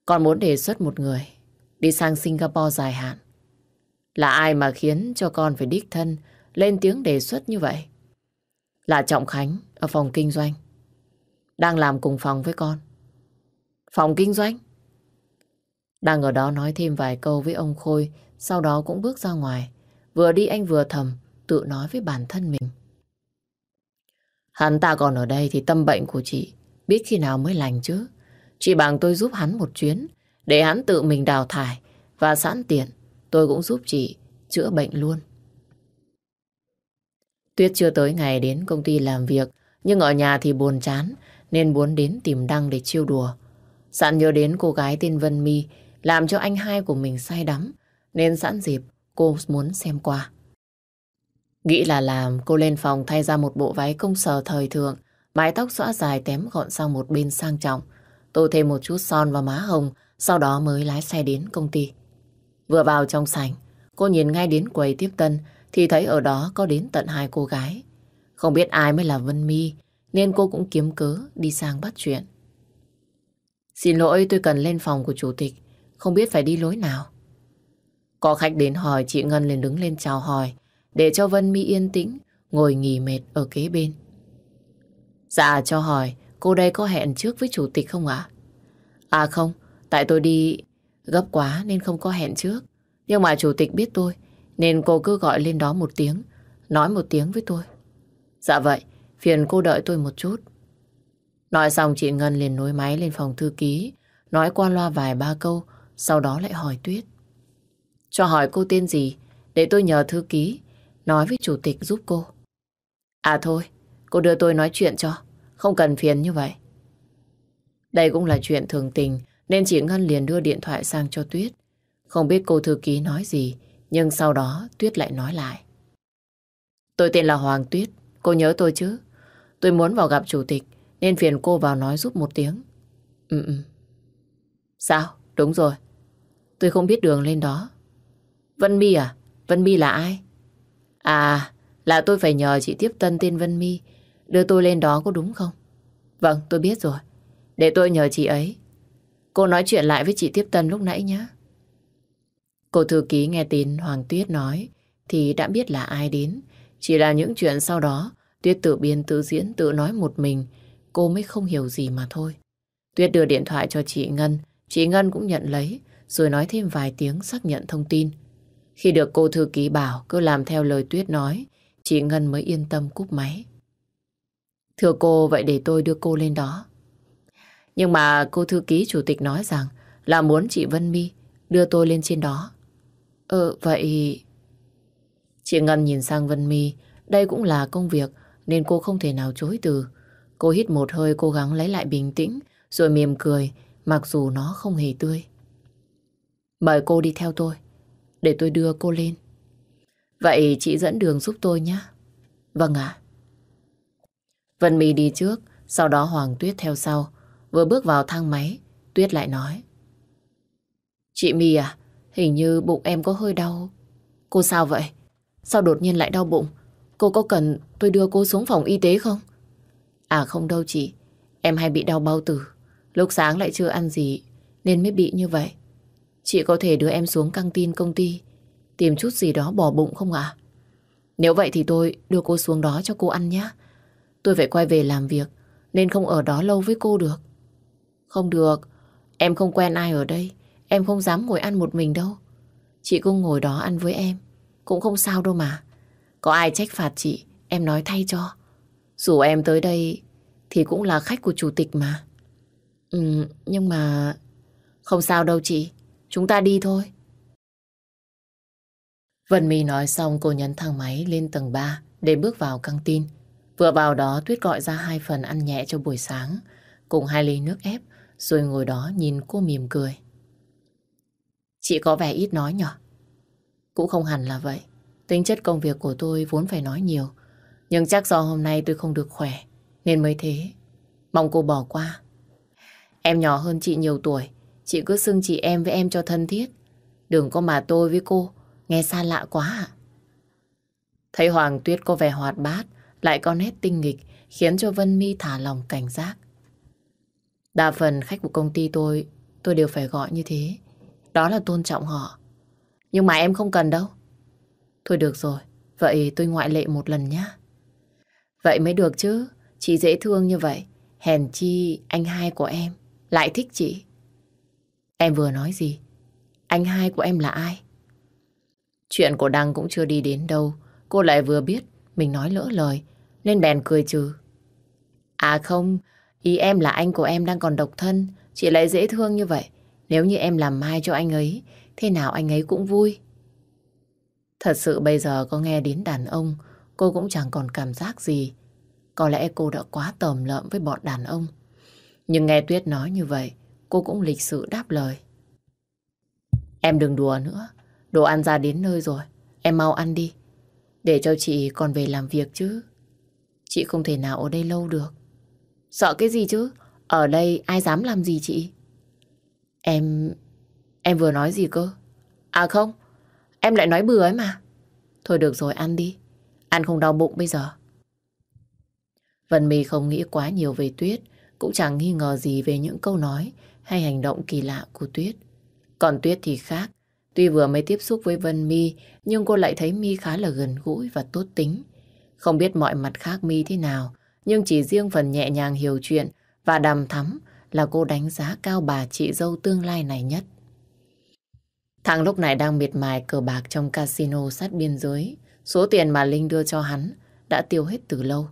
Con muốn đề xuất một người đi sang Singapore dài hạn. Là ai mà khiến cho con phải đích thân lên tiếng đề xuất như vậy? Là Trọng Khánh ở phòng kinh doanh. Đang làm cùng phòng với con. Phòng kinh doanh? Đang ở đó nói thêm vài câu với ông Khôi, sau đó cũng bước ra ngoài. Vừa đi anh vừa thầm, tự nói với bản thân mình. Hắn ta còn ở đây thì tâm bệnh của chị, biết khi nào mới lành chứ. Chị bằng tôi giúp hắn một chuyến, để hắn tự mình đào thải, và sẵn tiện, tôi cũng giúp chị chữa bệnh luôn. Tuyết chưa tới ngày đến công ty làm việc, nhưng ở nhà thì buồn chán, nên muốn đến tìm Đăng để chiêu đùa. Sẵn nhớ đến cô gái tên Vân My làm cho anh hai của mình say đắm, nên sẵn dịp cô muốn xem qua. Nghĩ là làm, cô lên phòng thay ra một bộ váy công sở thời thượng, mái tóc xõa dài tém gọn sang một bên sang trọng. Tô thêm một chút son vào má hồng, sau đó mới lái xe đến công ty. Vừa vào trong sảnh, cô nhìn ngay đến quầy tiếp tân thì thấy ở đó có đến tận hai cô gái. Không biết ai mới là Vân Mi nên cô cũng kiếm cớ đi sang bắt chuyện. Xin lỗi tôi cần lên phòng của chủ tịch, không biết phải đi lối nào. Có khách đến hỏi chị Ngân liền đứng lên chào hỏi để cho Vân Mi yên tĩnh ngồi nghỉ mệt ở kế bên. Dạ cho hỏi cô đây có hẹn trước với chủ tịch không ạ? À? không, tại tôi đi gấp quá nên không có hẹn trước. Nhưng mà chủ tịch biết tôi nên cô cứ gọi lên đó một tiếng nói một tiếng với tôi. Dạ vậy, phiền cô đợi tôi một chút. Nói xong chị Ngân liền nối máy lên phòng thư ký nói qua loa vài ba câu sau đó lại hỏi Tuyết. Cho hỏi cô tên gì để tôi nhờ thư ký nói với chủ tịch giúp cô. À thôi, cô đưa tôi nói chuyện cho, không cần phiền như vậy. Đây cũng là chuyện thường tình nên chị Ngân liền đưa điện thoại sang cho Tuyết. Không biết cô thư ký nói gì nhưng sau đó Tuyết lại nói lại. Tôi tên là Hoàng Tuyết, cô nhớ tôi chứ? Tôi muốn vào gặp chủ tịch nên phiền cô vào nói giúp một tiếng. Ừ ừ. Sao? Đúng rồi. Tôi không biết đường lên đó. Vân My à? Vân My là ai? À, là tôi phải nhờ chị tiếp tân tên Vân My đưa tôi lên đó có đúng không? Vâng, tôi biết rồi. Để tôi nhờ chị ấy. Cô nói chuyện lại với chị tiếp tân lúc nãy nhé. Cô thư ký nghe tin Hoàng Tuyết nói thì đã biết là ai đến. Chỉ là những chuyện sau đó Tuyết tự biên tự diễn tự nói một mình cô mới không hiểu gì mà thôi. Tuyết đưa điện thoại cho chị Ngân chị Ngân cũng nhận lấy rồi nói thêm vài tiếng xác nhận thông tin. Khi được cô thư ký bảo cứ làm theo lời Tuyết nói, chị Ngân mới yên tâm cúp máy. Thưa cô, vậy để tôi đưa cô lên đó. Nhưng mà cô thư ký chủ tịch nói rằng là muốn chị Vân My đưa tôi lên trên đó. Ờ, vậy... Chị Ngân nhìn sang Vân My, đây cũng là công việc nên cô không thể nào chối từ. Cô hít một hơi cố gắng lấy lại bình tĩnh rồi mỉm cười mặc dù nó không hề tươi. Mời cô đi theo tôi, để tôi đưa cô lên. Vậy chị dẫn đường giúp tôi nhé. Vâng ạ. Vân My đi trước, sau đó Hoàng Tuyết theo sau. Vừa bước vào thang máy, Tuyết lại nói. Chị My à, hình như bụng em có hơi đau. Cô sao vậy? Sao đột nhiên lại đau bụng? Cô có cần tôi đưa cô xuống phòng y tế không? À không đâu chị, em hay bị đau bao tử. Lúc sáng lại chưa ăn gì nên mới bị như vậy. Chị có thể đưa em xuống căng tin công ty tìm chút gì đó bỏ bụng không ạ? Nếu vậy thì tôi đưa cô xuống đó cho cô ăn nhé. Tôi phải quay về làm việc nên không ở đó lâu với cô được. Không được, em không quen ai ở đây. Em không dám ngồi ăn một mình đâu. Chị cũng ngồi đó ăn với em. Cũng không sao đâu mà. Có ai trách phạt chị, em nói thay cho. Dù em tới đây thì cũng là khách của chủ tịch mà. Ừ, nhưng mà... Không sao đâu chị. Chúng ta đi thôi. Vân My nói xong cô nhấn thang máy lên tầng 3 để bước vào căng tin. Vừa vào đó Tuyết gọi ra hai phần ăn nhẹ cho buổi sáng cùng hai ly nước ép rồi ngồi đó nhìn cô mỉm cười. Chị có vẻ ít nói nhở? Cũng không hẳn là vậy. Tính chất công việc của tôi vốn phải nói nhiều. Nhưng chắc do hôm nay tôi không được khỏe, nên mới thế. Mong cô bỏ qua. Em nhỏ hơn chị nhiều tuổi. Chị cứ xưng chị em với em cho thân thiết. Đừng có mà tôi với cô, nghe xa lạ quá à. Thấy Hoàng Tuyết có vẻ hoạt bát, lại có nét tinh nghịch, khiến cho Vân Mi thả lòng cảnh giác. Đa phần khách của công ty tôi tôi đều phải gọi như thế. Đó là tôn trọng họ. Nhưng mà em không cần đâu. Thôi được rồi, vậy tôi ngoại lệ một lần nhé. Vậy mới được chứ, chị dễ thương như vậy. Hèn chi anh hai của em lại thích chị. Em vừa nói gì? Anh hai của em là ai? Chuyện của Đăng cũng chưa đi đến đâu. Cô lại vừa biết mình nói lỡ lời nên bèn cười trừ. À không, ý em là anh của em đang còn độc thân. Chị lại dễ thương như vậy. Nếu như em làm mai cho anh ấy, thế nào anh ấy cũng vui. Thật sự bây giờ có nghe đến đàn ông, cô cũng chẳng còn cảm giác gì. Có lẽ cô đã quá tầm lợm với bọn đàn ông. Nhưng nghe Tuyết nói như vậy, cô cũng lịch sự đáp lời. Em đừng đùa nữa, đồ ăn ra đến nơi rồi, em mau ăn đi. Để cho chị còn về làm việc chứ. Chị không thể nào ở đây lâu được. Sợ cái gì chứ? Ở đây ai dám làm gì chị? Em... Em vừa nói gì cơ? À không, em lại nói bừa ấy mà. Thôi được rồi, ăn đi. Ăn không đau bụng bây giờ. Vân My không nghĩ quá nhiều về Tuyết, cũng chẳng nghi ngờ gì về những câu nói hay hành động kỳ lạ của Tuyết. Còn Tuyết thì khác. Tuy vừa mới tiếp xúc với Vân My, nhưng cô lại thấy My khá là gần gũi và tốt tính. Không biết mọi mặt khác My thế nào, nhưng chỉ riêng phần nhẹ nhàng hiểu chuyện và đàm thắm là cô đánh giá cao bà chị dâu tương lai này nhất. Thằng lúc này đang miệt mài cờ bạc trong casino sát biên giới. Số tiền mà Linh đưa cho hắn đã tiêu hết từ lâu.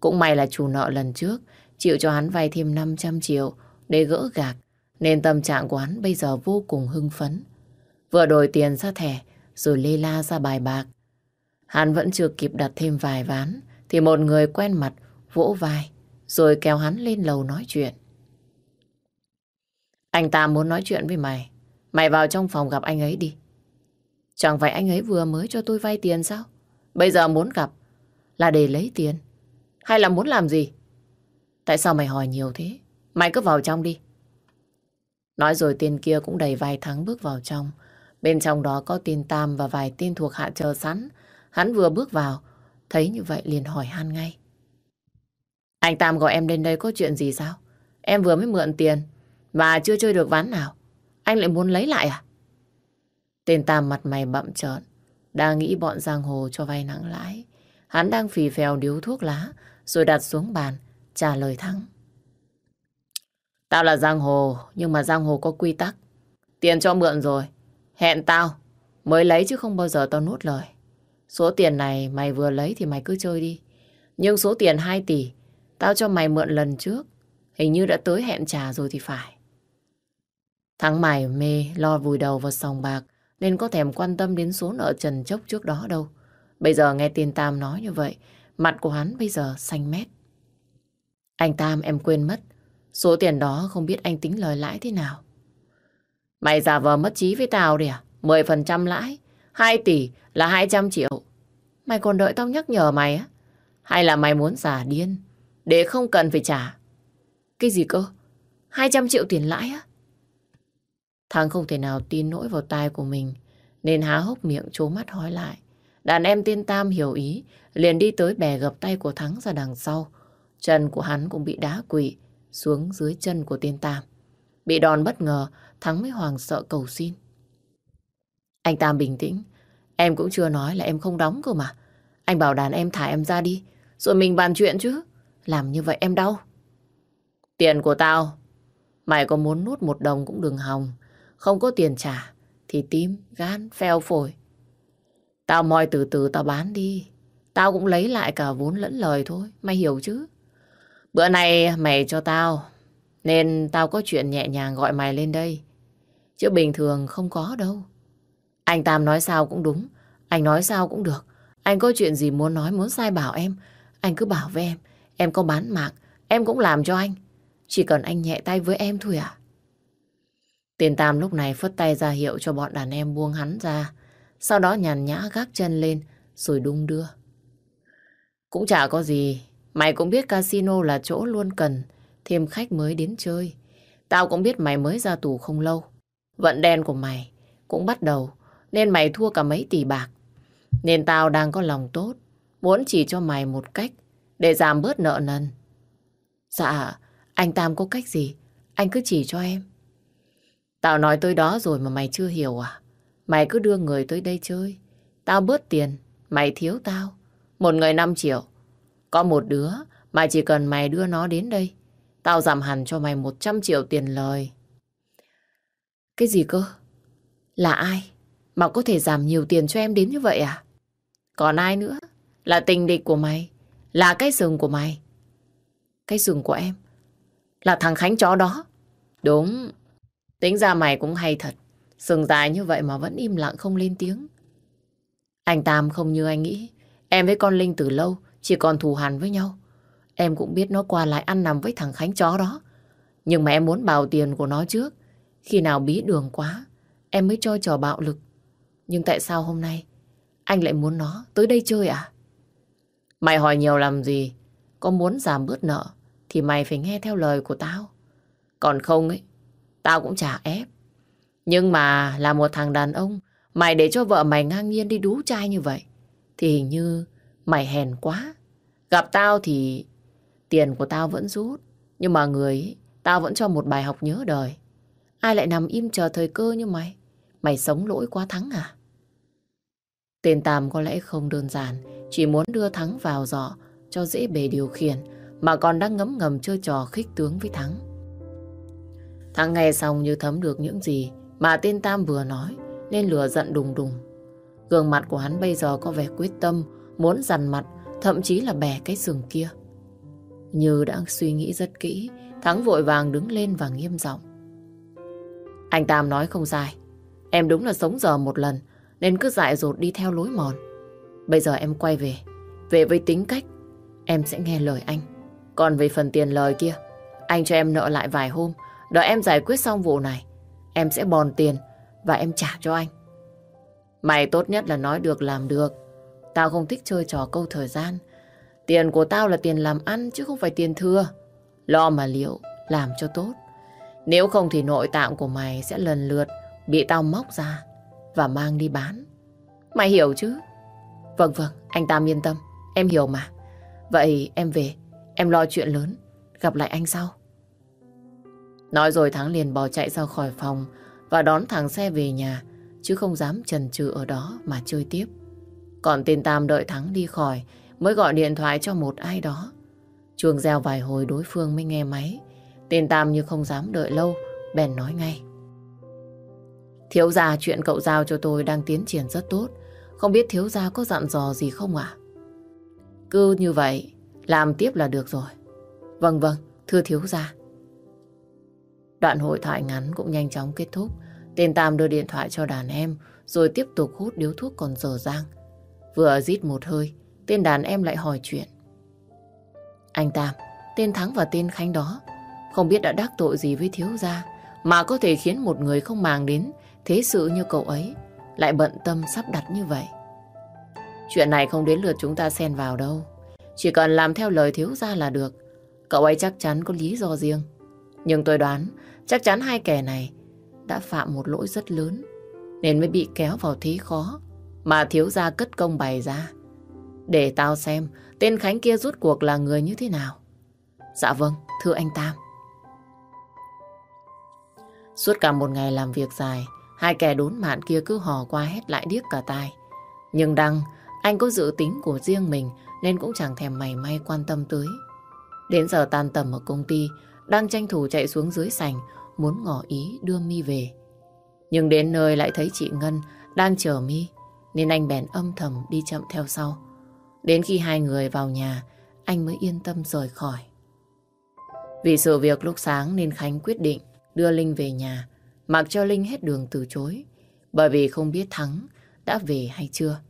Cũng may là chủ nợ lần trước chịu cho hắn vay thêm 500 triệu để gỡ gạc, nên tâm trạng của hắn bây giờ vô cùng hưng phấn. Vừa đổi tiền ra thẻ, rồi lê la ra bài bạc. Hắn vẫn chưa kịp đặt thêm vài ván, thì một người quen mặt vỗ vai, rồi kéo hắn lên lầu nói chuyện. Anh ta muốn nói chuyện với mày. Mày vào trong phòng gặp anh ấy đi. Chẳng phải anh ấy vừa mới cho tôi vay tiền sao? Bây giờ muốn gặp là để lấy tiền. Hay là muốn làm gì? Tại sao mày hỏi nhiều thế? Mày cứ vào trong đi. Nói rồi tên kia cũng đầy vài thắng bước vào trong. Bên trong đó có tên Tam và vài tên thuộc hạ chờ sẵn. Hắn vừa bước vào, thấy như vậy liền hỏi han ngay. Anh Tam gọi em lên đây có chuyện gì sao? Em vừa mới mượn tiền và chưa chơi được ván nào. Anh lại muốn lấy lại à? Tên Tam mặt mày bậm trợn, đang nghĩ bọn giang hồ cho vay nặng lãi. Hắn đang phì phèo điếu thuốc lá, rồi đặt xuống bàn, trả lời Thắng. Tao là giang hồ, nhưng mà giang hồ có quy tắc. Tiền cho mượn rồi, hẹn tao, mới lấy chứ không bao giờ tao nuốt lời. Số tiền này mày vừa lấy thì mày cứ chơi đi. Nhưng số tiền 2 tỷ, tao cho mày mượn lần trước, hình như đã tới hẹn trả rồi thì phải. Thắng mày mê lo vùi đầu vào sòng bạc nên có thèm quan tâm đến số nợ trần chốc trước đó đâu. Bây giờ nghe tiền Tam nói như vậy, mặt của hắn bây giờ xanh mét. Anh Tam em quên mất, số tiền đó không biết anh tính lời lãi thế nào. Mày giả vờ mất trí với tao đi à? 10% lãi, 2 tỷ là 200 triệu. Mày còn đợi tao nhắc nhở mày á? Hay là mày muốn giả điên, để không cần phải trả? Cái gì cơ? 200 triệu tiền lãi á? Thắng không thể nào tin nỗi vào tai của mình, nên há hốc miệng trố mắt hói lại. Đàn em tiên Tam hiểu ý, liền đi tới bè gập tay của Thắng ra đằng sau. Chân của hắn cũng bị đá quỵ xuống dưới chân của tiên Tam. Bị đòn bất ngờ, Thắng mới hoàng sợ cầu xin. Anh Tam bình tĩnh. Em cũng chưa nói là em không đóng cơ mà. Anh bảo đàn em thả em ra đi. Rồi mình bàn chuyện chứ. Làm như vậy em đau. Tiền của tao. Mày có muốn nốt một đồng cũng đừng hòng. Không có tiền trả. Thì tim, gan, phèo phổi. Tao moi từ từ tao bán đi. Tao cũng lấy lại cả vốn lẫn lời thôi. Mày hiểu chứ? Bữa nay mày cho tao. Nên tao có chuyện nhẹ nhàng gọi mày lên đây. Chứ bình thường không có đâu. Anh Tam nói sao cũng đúng. Anh nói sao cũng được. Anh có chuyện gì muốn nói, muốn sai bảo em. Anh cứ bảo với em. Em có bán mạng, em cũng làm cho anh. Chỉ cần anh nhẹ tay với em thôi à. Tiền Tam lúc này phất tay ra hiệu cho bọn đàn em buông hắn ra. Sau đó nhàn nhã gác chân lên rồi đung đưa. Cũng chả có gì. Mày cũng biết casino là chỗ luôn cần thêm khách mới đến chơi. Tao cũng biết mày mới ra tù không lâu. Vận đen của mày cũng bắt đầu nên mày thua cả mấy tỷ bạc. Nên tao đang có lòng tốt muốn chỉ cho mày một cách để giảm bớt nợ nần. Dạ, anh Tam có cách gì? Anh cứ chỉ cho em. Tao nói tới đó rồi mà mày chưa hiểu à? Mày cứ đưa người tới đây chơi. Tao bớt tiền, mày thiếu tao. Một người 5 triệu. Có một đứa mà chỉ cần mày đưa nó đến đây. Tao giảm hẳn cho mày 100 triệu tiền lời. Cái gì cơ? Là ai? Mà có thể giảm nhiều tiền cho em đến như vậy à? Còn ai nữa? Là tình địch của mày. Là cái sừng của mày. Cái sừng của em? Là thằng Khánh chó đó. Đúng. Tính ra mày cũng hay thật. Sừng dài như vậy mà vẫn im lặng không lên tiếng. Anh Tam không như anh nghĩ. Em với con Linh từ lâu chỉ còn thù hằn với nhau. Em cũng biết nó qua lại ăn nằm với thằng Khánh chó đó. Nhưng mà em muốn bào tiền của nó trước. Khi nào bí đường quá, em mới cho trò bạo lực. Nhưng tại sao hôm nay anh lại muốn nó tới đây chơi à? Mày hỏi nhiều làm gì? Có muốn giảm bớt nợ thì mày phải nghe theo lời của tao. Còn không ấy, tao cũng chả ép. Nhưng mà là một thằng đàn ông, mày để cho vợ mày ngang nhiên đi đú trai như vậy, thì hình như mày hèn quá. Gặp tao thì tiền của tao vẫn rút, nhưng mà người ấy, tao vẫn cho một bài học nhớ đời. Ai lại nằm im chờ thời cơ như mày? Mày sống lỗi quá Thắng à? Tên Tam có lẽ không đơn giản, chỉ muốn đưa Thắng vào giỏ cho dễ bề điều khiển, mà còn đang ngấm ngầm chơi trò khích tướng với Thắng. Thắng nghe xong như thấm được những gì mà tên Tam vừa nói, nên lửa giận đùng đùng. Gương mặt của hắn bây giờ có vẻ quyết tâm, muốn dằn mặt, thậm chí là bẻ cái sừng kia. Như đã suy nghĩ rất kỹ, Thắng vội vàng đứng lên và nghiêm giọng. Anh Tam nói không sai. Em đúng là sống giờ một lần, nên cứ dại dột đi theo lối mòn. Bây giờ em quay về, về với tính cách, em sẽ nghe lời anh. Còn về phần tiền lời kia, anh cho em nợ lại vài hôm, đợi em giải quyết xong vụ này, em sẽ bòn tiền và em trả cho anh. Mày tốt nhất là nói được làm được. Tao không thích chơi trò câu thời gian. Tiền của tao là tiền làm ăn chứ không phải tiền thừa. Lo mà liệu, làm cho tốt. Nếu không thì nội tạng của mày sẽ lần lượt bị tao móc ra và mang đi bán. Mày hiểu chứ? Vâng vâng, anh Tam yên tâm. Em hiểu mà. Vậy em về, em lo chuyện lớn. Gặp lại anh sau. Nói rồi Thắng liền bỏ chạy ra khỏi phòng và đón thằng xe về nhà, chứ không dám chần chừ ở đó mà chơi tiếp. Còn tên Tam đợi Thắng đi khỏi mới gọi điện thoại cho một ai đó. Chuông reo vài hồi đối phương mới nghe máy. Tên Tam như không dám đợi lâu, bèn nói ngay. Thiếu gia chuyện cậu giao cho tôi đang tiến triển rất tốt. Không biết thiếu gia có dặn dò gì không ạ? Cứ như vậy, làm tiếp là được rồi. Vâng vâng, thưa thiếu gia. Đoạn hội thoại ngắn cũng nhanh chóng kết thúc. Tên Tam đưa điện thoại cho đàn em, rồi tiếp tục hút điếu thuốc còn dở dang. Vừa rít một hơi, tên đàn em lại hỏi chuyện. Anh Tam, tên Thắng và tên Khánh đó, không biết đã đắc tội gì với thiếu gia, mà có thể khiến một người không màng đến thế sự như cậu ấy lại bận tâm sắp đặt như vậy. Chuyện này không đến lượt chúng ta xen vào đâu. Chỉ cần làm theo lời thiếu gia là được. Cậu ấy chắc chắn có lý do riêng. Nhưng tôi đoán chắc chắn hai kẻ này đã phạm một lỗi rất lớn nên mới bị kéo vào thế khó mà thiếu gia cất công bày ra. Để tao xem tên Khánh kia rút cuộc là người như thế nào. Dạ vâng, thưa anh Tam. Suốt cả một ngày làm việc dài, hai kẻ đốn mạn kia cứ hò qua hét lại điếc cả tai. Nhưng Đăng, anh có dự tính của riêng mình nên cũng chẳng thèm mày may quan tâm tới. Đến giờ tan tầm ở công ty, Đăng tranh thủ chạy xuống dưới sảnh, muốn ngỏ ý đưa mi về. Nhưng đến nơi lại thấy chị Ngân đang chờ mi, nên anh bèn âm thầm đi chậm theo sau. Đến khi hai người vào nhà, anh mới yên tâm rời khỏi. Vì sự việc lúc sáng nên Khánh quyết định đưa Linh về nhà, mặc cho Linh hết đường từ chối, bởi vì không biết Thắng đã về hay chưa.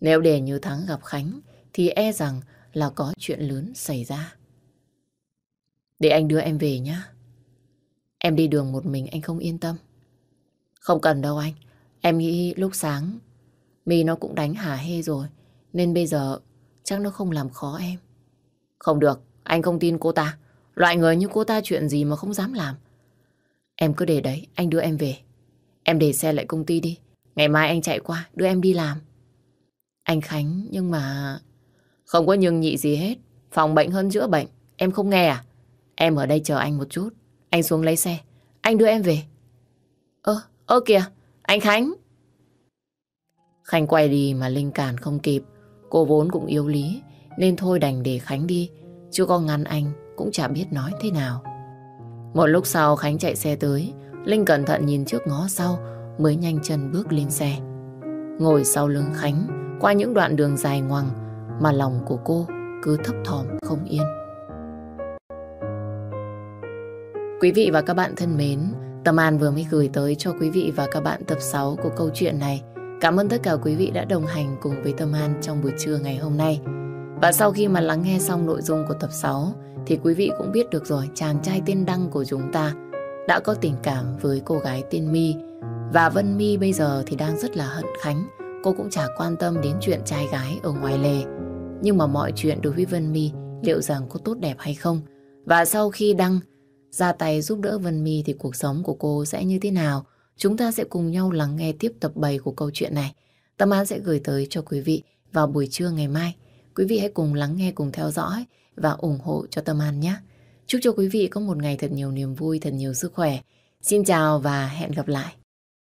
Nếu để như Thắng gặp Khánh, thì e rằng là có chuyện lớn xảy ra. Để anh đưa em về nhé. Em đi đường một mình anh không yên tâm. Không cần đâu anh. Em nghĩ lúc sáng My nó cũng đánh Hà Hê rồi. Nên bây giờ chắc nó không làm khó em. Không được, anh không tin cô ta. Loại người như cô ta chuyện gì mà không dám làm. Em cứ để đấy, anh đưa em về. Em để xe lại công ty đi. Ngày mai anh chạy qua, đưa em đi làm. Anh Khánh, nhưng mà... Không có nhưng nhị gì hết. Phòng bệnh hơn chữa bệnh. Em không nghe à? Em ở đây chờ anh một chút. Anh xuống lấy xe. Anh đưa em về. Ơ, ơ kìa, anh Khánh. Khánh quay đi mà Linh cản không kịp. Cô vốn cũng yếu lý, nên thôi đành để Khánh đi. Chứ có ngăn anh cũng chả biết nói thế nào. Một lúc sau Khánh chạy xe tới, Linh cẩn thận nhìn trước ngó sau mới nhanh chân bước lên xe. Ngồi sau lưng Khánh, qua những đoạn đường dài ngoằng mà lòng của cô cứ thấp thỏm không yên. Quý vị và các bạn thân mến, Tâm An vừa mới gửi tới cho quý vị và các bạn tập 6 của câu chuyện này. Cảm ơn tất cả quý vị đã đồng hành cùng với Tâm An trong buổi trưa ngày hôm nay. Và sau khi mà lắng nghe xong nội dung của tập 6 thì quý vị cũng biết được rồi chàng trai tên Đăng của chúng ta đã có tình cảm với cô gái tên My và Vân My bây giờ thì đang rất là hận Khánh. Cô cũng chả quan tâm đến chuyện trai gái ở ngoài lề. Nhưng mà mọi chuyện đối với Vân My liệu rằng có tốt đẹp hay không? Và sau khi Đăng ra tay giúp đỡ Vân My thì cuộc sống của cô sẽ như thế nào? Chúng ta sẽ cùng nhau lắng nghe tiếp tập 7 của câu chuyện này. Tâm An sẽ gửi tới cho quý vị vào buổi trưa ngày mai. Quý vị hãy cùng lắng nghe, cùng theo dõi và ủng hộ cho Tâm An nhé. Chúc cho quý vị có một ngày thật nhiều niềm vui, thật nhiều sức khỏe. Xin chào và hẹn gặp lại.